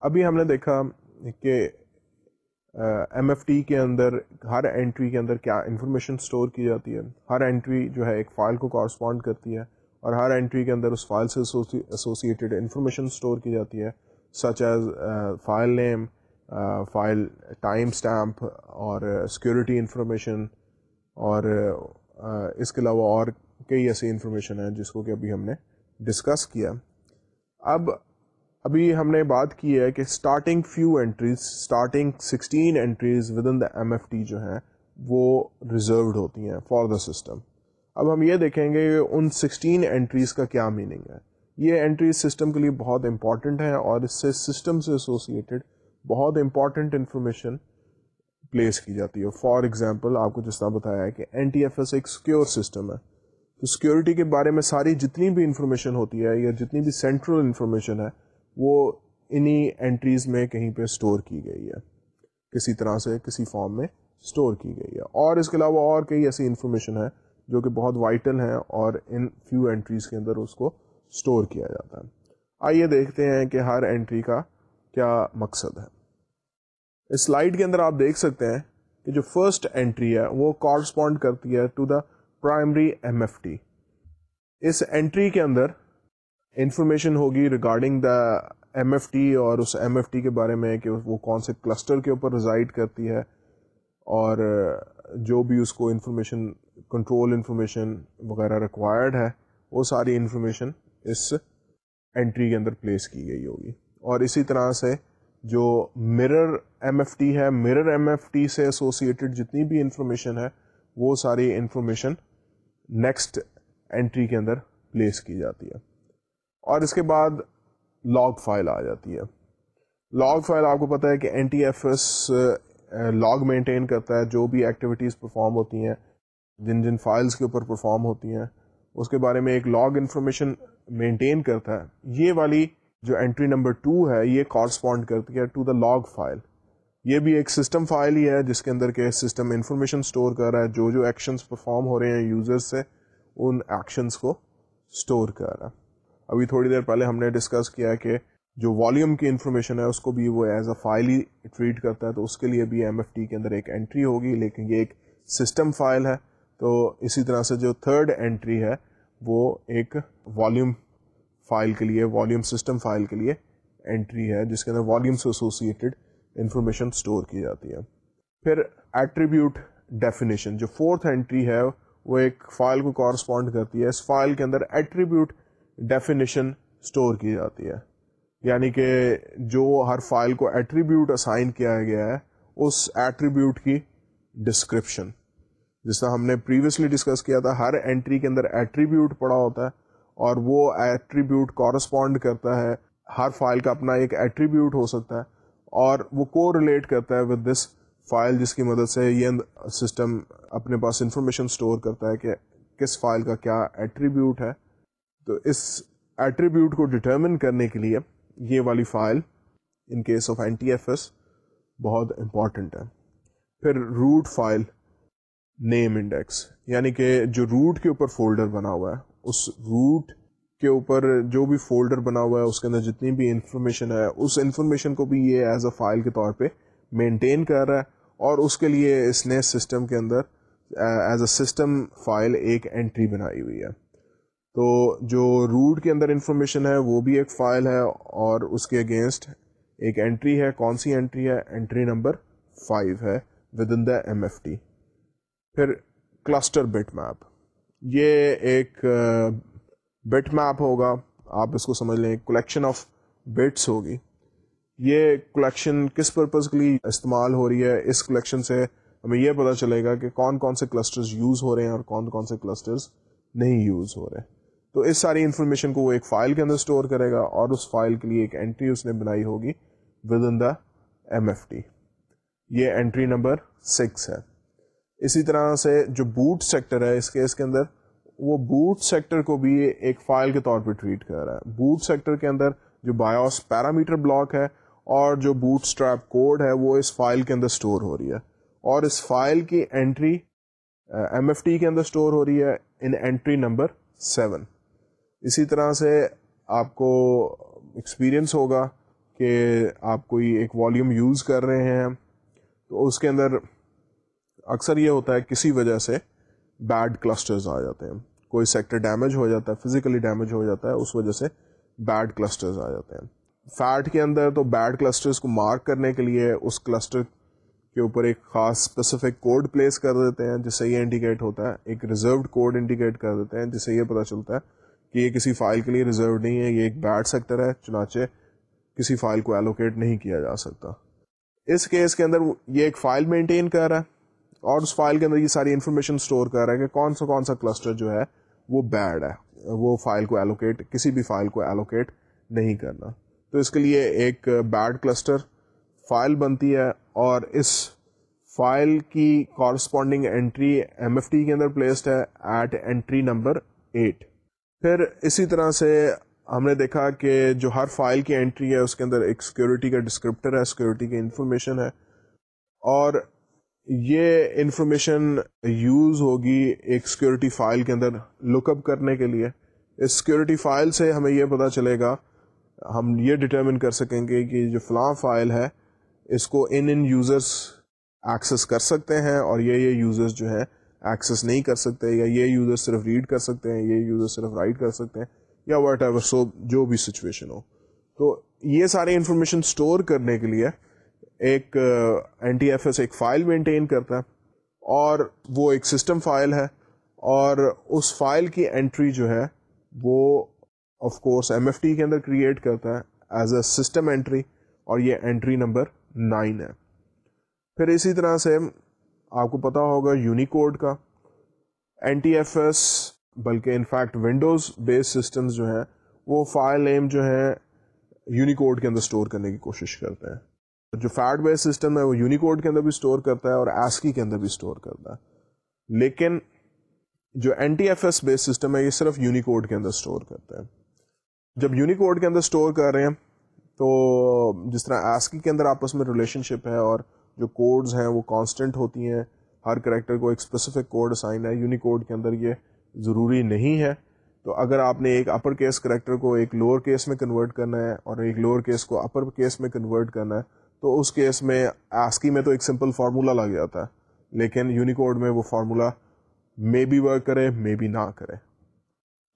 ابھی ہم نے دیکھا کہ ایم ایف ٹی کے اندر، ہر انٹری کے اندر کیا انفارمیشن اسٹور کی جاتی ہے۔ ہر انٹری جو ہے، ایک فائل کو کارسپونڈ کرتی ہے اور ہر انٹری کے اندر اس فائل سے ایسوسیٹیڈ انفارمیشن اسٹور کی جاتی ہے such as file name file time stamp اور سیکورٹی انفارمیشن اور اس کے علاوہ اور کئی ایسی انفارمیشن ہیں جس کو کہ ابھی ہم نے ڈسکس کیا۔ اب ابھی ہم نے بات کی ہے کہ starting few entries starting sixteen entries within the M F T جو ہیں وہ ریزروڈ ہوتی ہیں فار دا سسٹم اب ہم یہ دیکھیں گے کہ ان سکسٹین انٹریز کا کیا میننگ ہے. یہ انٹریز سسٹم کے لیے بہت امپورٹنٹ ہیں اور اس سے سسٹم سے ایسوسیٹیڈ بہت امپورٹنٹ انفارمیشن پلیس کی جاتی ہے. فار ایگزامپل آپ کو جس طرح بتایا ہے کہ این ٹی ایف ایس ایک سیکیور سسٹم ہے. تو سیکورٹی کے بارے میں ساری جتنی بھی انفارمیشن ہوتی ہے یا جتنی بھی سینٹرل انفارمیشن ہے وہ انہی انٹریز میں کہیں پہ اسٹور کی گئی ہے۔ کسی طرح سے کسی فارم میں اسٹور کی گئی ہے۔ اور اس کے علاوہ اور کئی ایسی انفارمیشن ہے جو کہ بہت وائٹل ہیں اور ان فیو انٹریز کے اندر اس کو اسٹور کیا جاتا ہے۔ آئیے دیکھتے ہیں کہ ہر انٹری کا کیا مقصد ہے۔ اس سلائڈ کے اندر آپ دیکھ سکتے ہیں کہ جو فرسٹ انٹری ہے وہ کارسپونڈ کرتی ہے to the primary M F T us entry کے اندر انفارمیشن ہوگی regarding the M F T اور اس ایم ایف ٹی کے بارے میں کہ وہ کون سے کلسٹر کے اوپر ریزائڈ کرتی ہے اور جو بھی اس کو انفارمیشن کنٹرول انفارمیشن وغیرہ ریکوائرڈ ہے، وہ ساری انفارمیشن اس انٹری کے اندر پلیس کی گئی ہوگی۔ اور اسی طرح سے جو مرر ایم ایف ٹی ہے مرر ایم ایف ٹی سے ایسوسیٹڈ جتنی بھی انفارمیشن ہے، وہ ساری انفارمیشن نیکسٹ انٹری کے اندر پلیس کی جاتی ہے۔ اور اس کے بعد لاگ فائل آ جاتی ہے۔ لاگ فائل آپ کو پتہ ہے کہ N T F S log maintain کرتا ہے۔ جو بھی ایکٹیویٹیز پرفارم ہوتی ہیں، جن جن فائلس کے اوپر پرفارم ہوتی ہیں، اس کے بارے میں ایک لاگ انفارمیشن مینٹین کرتا ہے۔ یہ والی جو انٹری نمبر ٹو ہے، یہ کارسپونڈ کرتی ہے ٹو دا لاگ فائل یہ بھی ایک سسٹم فائل ہی ہے، جس کے اندر کہ سسٹم انفارمیشن اسٹور کر رہا ہے۔ جو جو ایکشنس پرفارم ہو رہے ہیں یوزر سے، ان ایکشنس کو اسٹور کر رہا ہے۔ ابھی تھوڑی دیر پہلے ہم نے ڈسکس کیا کہ جو والیوم کی انفارمیشن ہے، اس کو بھی وہ ایز اے فائل ہی ٹریٹ کرتا ہے، تو اس کے لیے بھی ایم ایف ٹی کے اندر ایک انٹری ہوگی، لیکن یہ ایک سسٹم فائل ہے۔ تو اسی طرح سے جو تھرڈ انٹری ہے، وہ ایک والیوم فائل کے لیے والیوم سسٹم فائل کے لیے انٹری ہے، جس کے اندر والیوم سے ایسوسیٹڈ انفارمیشن اسٹور کی جاتی ہے۔ پھر ایٹریبیوٹ ڈیفینیشن جو فورتھ انٹری ہے، وہ ایک فائل کو کارسپونڈ کرتی ہے۔ اس فائل کے اندر ایٹریبیوٹ ڈیفینیشن اسٹور کی جاتی ہے۔ یعنی کہ جو ہر فائل کو ایٹریبیوٹ اسائن کیا گیا ہے، اس ایٹریبیوٹ کی ڈسکرپشن جس طرح ہم نے پریویسلی ڈسکس کیا تھا، ہر انٹری کے اندر ایٹریبیوٹ پڑا ہوتا ہے اور وہ ایٹریبیوٹ کورسپونڈ کرتا ہے۔ ہر فائل کا اپنا ایک ایٹریبیوٹ ہو سکتا ہے اور وہ کو ریلیٹ کرتا ہے ود دس فائل جس کی مدد سے یہ سسٹم اپنے پاس انفارمیشن اسٹور کرتا ہے کہ کس فائل کا کیا ایٹریبیوٹ ہے۔ تو اس ایٹریبیوٹ کو ڈٹرمن کرنے کے لیے یہ والی file in case of N T F S بہت امپورٹنٹ ہے۔ پھر روٹ فائل نیم انڈیکس یعنی کہ جو روٹ کے اوپر فولڈر بنا ہوا ہے، اس روٹ کے اوپر جو بھی فولڈر بنا ہوا ہے، اس کے اندر جتنی بھی انفارمیشن ہے، اس انفارمیشن کو بھی یہ ایز اے فائل کے طور پہ مینٹین کر رہا ہے۔ اور اس کے لیے اس نے سسٹم کے اندر ایز اے سسٹم فائل ایک انٹری بنائی ہوئی ہے۔ تو جو روٹ کے اندر انفارمیشن ہے وہ بھی ایک فائل ہے اور اس کے اگینسٹ ایک انٹری ہے۔ کون سی انٹری ہے؟ انٹری نمبر فائیو ہے within the M F T پھر کلسٹر بٹ میپ یہ ایک بٹ میپ ہوگا۔ آپ اس کو سمجھ لیں کلیکشن آف بٹس ہوگی۔ یہ کلیکشن کس پرپز کے لیے استعمال ہو رہی ہے؟ اس کلیکشن سے ہمیں یہ پتہ چلے گا کہ کون کون سے کلسٹرز یوز ہو رہے ہیں اور کون کون سے کلسٹرز نہیں یوز ہو رہے۔ تو اس ساری انفارمیشن کو وہ ایک فائل کے اندر اسٹور کرے گا اور اس فائل کے لیے ایک انٹری اس نے بنائی ہوگی within the M F T یہ انٹری نمبر سکس ہے۔ اسی طرح سے جو بوٹ سیکٹر ہے اس کیس کے اندر، وہ بوٹ سیکٹر کو بھی ایک فائل کے طور پہ ٹریٹ کر رہا ہے۔ بوٹ سیکٹر کے اندر جو بایوس پیرامیٹر بلاک ہے اور جو بوٹ اسٹریپ کوڈ ہے، وہ اس فائل کے اندر اسٹور ہو رہی ہے۔ اور اس فائل کی انٹری ایم ایف ٹی کے اندر اسٹور ہو رہی ہے۔ ان انٹری نمبر سیون اسی طرح سے آپ کو ایکسپیرئنس ہوگا کہ آپ کوئی ایک والیوم یوز کر رہے ہیں تو اس کے اندر اکثر یہ ہوتا ہے کسی وجہ سے بیڈ کلسٹرز آ جاتے ہیں۔ کوئی سیکٹر ڈیمیج ہو جاتا ہے فزیکلی ڈیمیج ہو جاتا ہے، اس وجہ سے بیڈ کلسٹرز آ جاتے ہیں۔ فیٹ کے اندر تو بیڈ کلسٹرز کو مارک کرنے کے لیے اس کلسٹر کے اوپر ایک خاص اسپیسیفک کوڈ پلیس کر دیتے ہیں، جس سے یہ انڈیکیٹ ہوتا ہے، ایک ریزروڈ کوڈ انڈیکیٹ کر دیتے ہیں، جس سے یہ پتہ چلتا ہے کہ یہ کسی فائل کے لیے ریزرو نہیں ہے، یہ ایک بیڈ سیکٹر ہے، چنانچہ کسی فائل کو ایلوکیٹ نہیں کیا جا سکتا۔ اس کیس کے اندر یہ ایک فائل مینٹین کر رہا ہے اور اس فائل کے اندر یہ ساری انفارمیشن اسٹور کر رہا ہے کہ کون سا کون سا کلسٹر جو ہے وہ بیڈ ہے۔ وہ فائل کو ایلوکیٹ کسی بھی فائل کو ایلوکیٹ نہیں کرنا۔ تو اس کے لیے ایک بیڈ کلسٹر فائل بنتی ہے اور اس فائل کی corresponding entry M F T کے اندر پلیسڈ ہے ایٹ انٹری نمبر ایٹ پھر اسی طرح سے ہم نے دیکھا کہ جو ہر فائل کی انٹری ہے، اس کے اندر ایک سیکورٹی کا ڈسکرپٹر ہے سیکورٹی کی انفارمیشن ہے۔ اور یہ انفارمیشن یوز ہوگی ایک سیکورٹی فائل کے اندر لک اپ کرنے کے لیے۔ اس سیکورٹی فائل سے ہمیں یہ پتہ چلے گا، ہم یہ ڈٹرمن کر سکیں گے کہ جو فلاں فائل ہے، اس کو ان ان یوزرس ایکسیس کر سکتے ہیں اور یہ یہ یوزرس جو ہے ایکسیس نہیں کر سکتے یا یہ یوزر صرف ریڈ کر سکتے ہیں، یہ یوزر صرف رائٹ کر سکتے ہیں یا واٹ ایور سو جو بھی سچویشن ہو۔ تو یہ ساری انفارمیشن اسٹور کرنے کے لیے ایک این ٹی ایف ایس ایک فائل مینٹین کرتا ہے اور وہ ایک سسٹم فائل ہے اور اس فائل کی انٹری جو ہے وہ of course M F T کے اندر کریٹ کرتا ہے ایز اے سسٹم انٹری اور یہ انٹری نمبر نائن ہے۔ پھر اسی طرح سے آپ کو پتا ہوگا یونیکوڈ کا این ٹی ایف ایس بلکہ in fact Windows based systems جو ہیں، وہ فائل نیم جو ہے یونیکوڈ کے اندر اسٹور کرنے کی کوشش کرتے ہیں. جو فیٹ بیس سسٹم ہے وہ یونیکوڈ کے اندر بھی اسٹور کرتا ہے اور ایسکی کے اندر بھی اسٹور کرتا ہے. لیکن جو N T F S based system ہے یہ صرف یونیکوڈ کے اندر اسٹور کرتا ہے. جب یونیکوڈ کے اندر اسٹور کر رہے ہیں تو جس طرح ایسکی کے اندر آپس میں ریلیشن شپ ہے اور جو کوڈز ہیں وہ کانسٹنٹ ہوتی ہیں، ہر کریکٹر کو ایک اسپیسیفک کوڈ اسائن ہے یونی کوڈ کے اندر یہ ضروری نہیں ہے۔ تو اگر آپ نے ایک اپر کیس کریکٹر کو ایک لوور کیس میں کنورٹ کرنا ہے اور ایک لوور کیس کو اپر کیس میں کنورٹ کرنا ہے، تو اس کیس میں آسکی میں تو ایک سمپل فارمولا لگ جاتا ہے۔ لیکن یونیکوڈ میں وہ فارمولا مے بی ورک کرے مے بی نہ کرے۔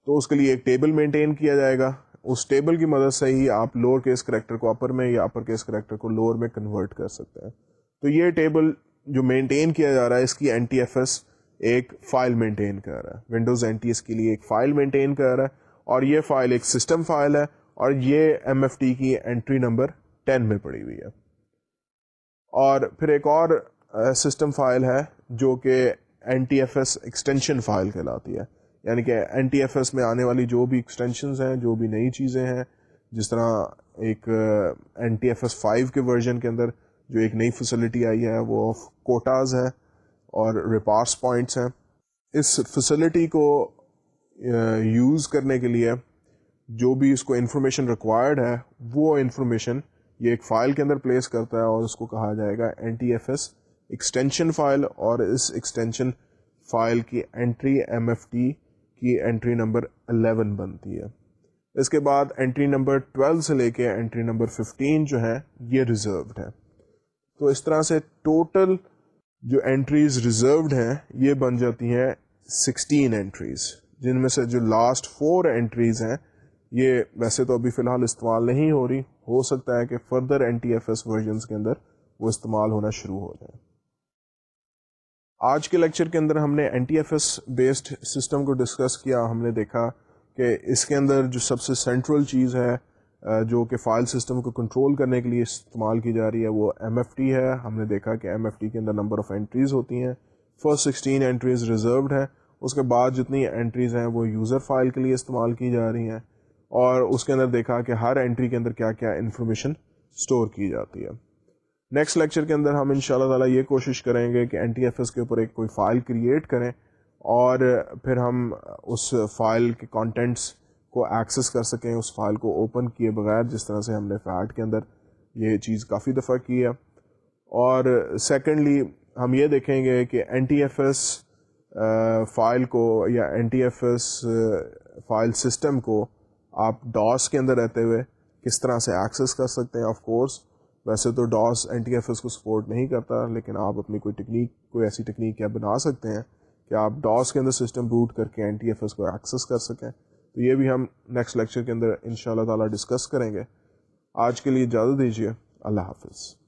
تو اس کے لیے ایک ٹیبل مینٹین کیا جائے گا۔ اس ٹیبل کی مدد سے ہی آپ لوور کیس کریکٹر کو اپر میں یا اپر کیس کریکٹر کو لوور میں کنورٹ کر سکتے ہیں۔ تو یہ ٹیبل جو مینٹین کیا جا رہا ہے، اس کی این ٹی ایف ایس ایک فائل مینٹین کر رہا ہے۔ ونڈوز این ٹی ایس کے لیے ایک فائل مینٹین کر رہا ہے اور یہ فائل ایک سسٹم فائل ہے اور یہ ایم ایف ٹی کی انٹری نمبر ٹین میں پڑی ہوئی ہے۔ اور پھر ایک اور سسٹم فائل ہے جو کہ N T F S extension file کہلاتی ہے۔ یعنی کہ این ٹی ایف ایس میں آنے والی جو بھی ایکسٹینشنز ہیں، جو بھی نئی چیزیں ہیں، جس طرح ایک N T F S five کے ورژن کے اندر جو ایک نئی فیسلٹی آئی ہے، وہ کوٹاز ہے اور ریپارس پوائنٹس ہیں۔ اس فیسلٹی کو یوز کرنے کے لیے جو بھی اس کو انفارمیشن ریکوائرڈ ہے، وہ انفارمیشن یہ ایک فائل کے اندر پلیس کرتا ہے اور اس کو کہا جائے گا N T F S extension file اور اس ایکسٹینشن فائل کی انٹری ایم ایف ٹی کی انٹری نمبر 11 بنتی ہے۔ اس کے بعد انٹری نمبر 12 سے لے کے انٹری نمبر 15 جو ہے، یہ ریزروڈ ہے۔ تو اس طرح سے ٹوٹل جو انٹریز ریزروڈ ہیں، یہ بن جاتی ہیں 16 انٹریز جن میں سے جو لاسٹ فور انٹریز ہیں، یہ ویسے تو ابھی فی الحال استعمال نہیں ہو رہی۔ ہو سکتا ہے کہ further N T F S versions کے اندر وہ استعمال ہونا شروع ہو جائے۔ آج کے لیکچر کے اندر ہم نے N T F S based system کو ڈسکس کیا۔ ہم نے دیکھا کہ اس کے اندر جو سب سے سینٹرل چیز ہے جو کہ فائل سسٹم کو کنٹرول کرنے کے لیے استعمال کی جا رہی ہے، وہ ایم ایف ٹی ہے۔ ہم نے دیکھا کہ ایم ایف ٹی کے اندر نمبر آف انٹریز ہوتی ہیں۔ فرسٹ سکسٹین انٹریز ریزروڈ ہیں۔ اس کے بعد جتنی انٹریز ہیں، وہ یوزر فائل کے لیے استعمال کی جا رہی ہیں۔ اور اس کے اندر دیکھا کہ ہر انٹری کے اندر کیا کیا انفارمیشن اسٹور کی جاتی ہے۔ نیکسٹ لیکچر کے اندر ہم ان شاء اللہ تعالیٰ یہ کوشش کریں گے کہ این ٹی ایف ایس کے اوپر ایک کوئی فائل کریٹ کریں اور پھر ہم اس فائل کے کانٹینٹس کو ایکسیس کر سکیں، اس فائل کو اوپن کیے بغیر، جس طرح سے ہم نے فیٹ کے اندر یہ چیز کافی دفعہ کی ہے۔ اور سیکنڈلی ہم یہ دیکھیں گے کہ N T F S file کو یا N T F S file system کو آپ ڈاس کے اندر رہتے ہوئے کس طرح سے ایکسیس کر سکتے ہیں؟ آف کورس ویسے تو DOS N T F S کو سپورٹ نہیں کرتا، لیکن آپ اپنی کوئی ٹیکنیک کوئی ایسی ٹیکنیک کیا بنا سکتے ہیں کہ آپ ڈاس کے اندر سسٹم بوٹ کر کے این ٹی ایف ایس کو ایکسیس کر سکیں۔ تو یہ بھی ہم نیکسٹ لیکچر کے اندر ان شاء اللہ تعالیٰ ڈسکس کریں گے۔ آج کے لیے اجازت دیجیے۔ اللہ حافظ۔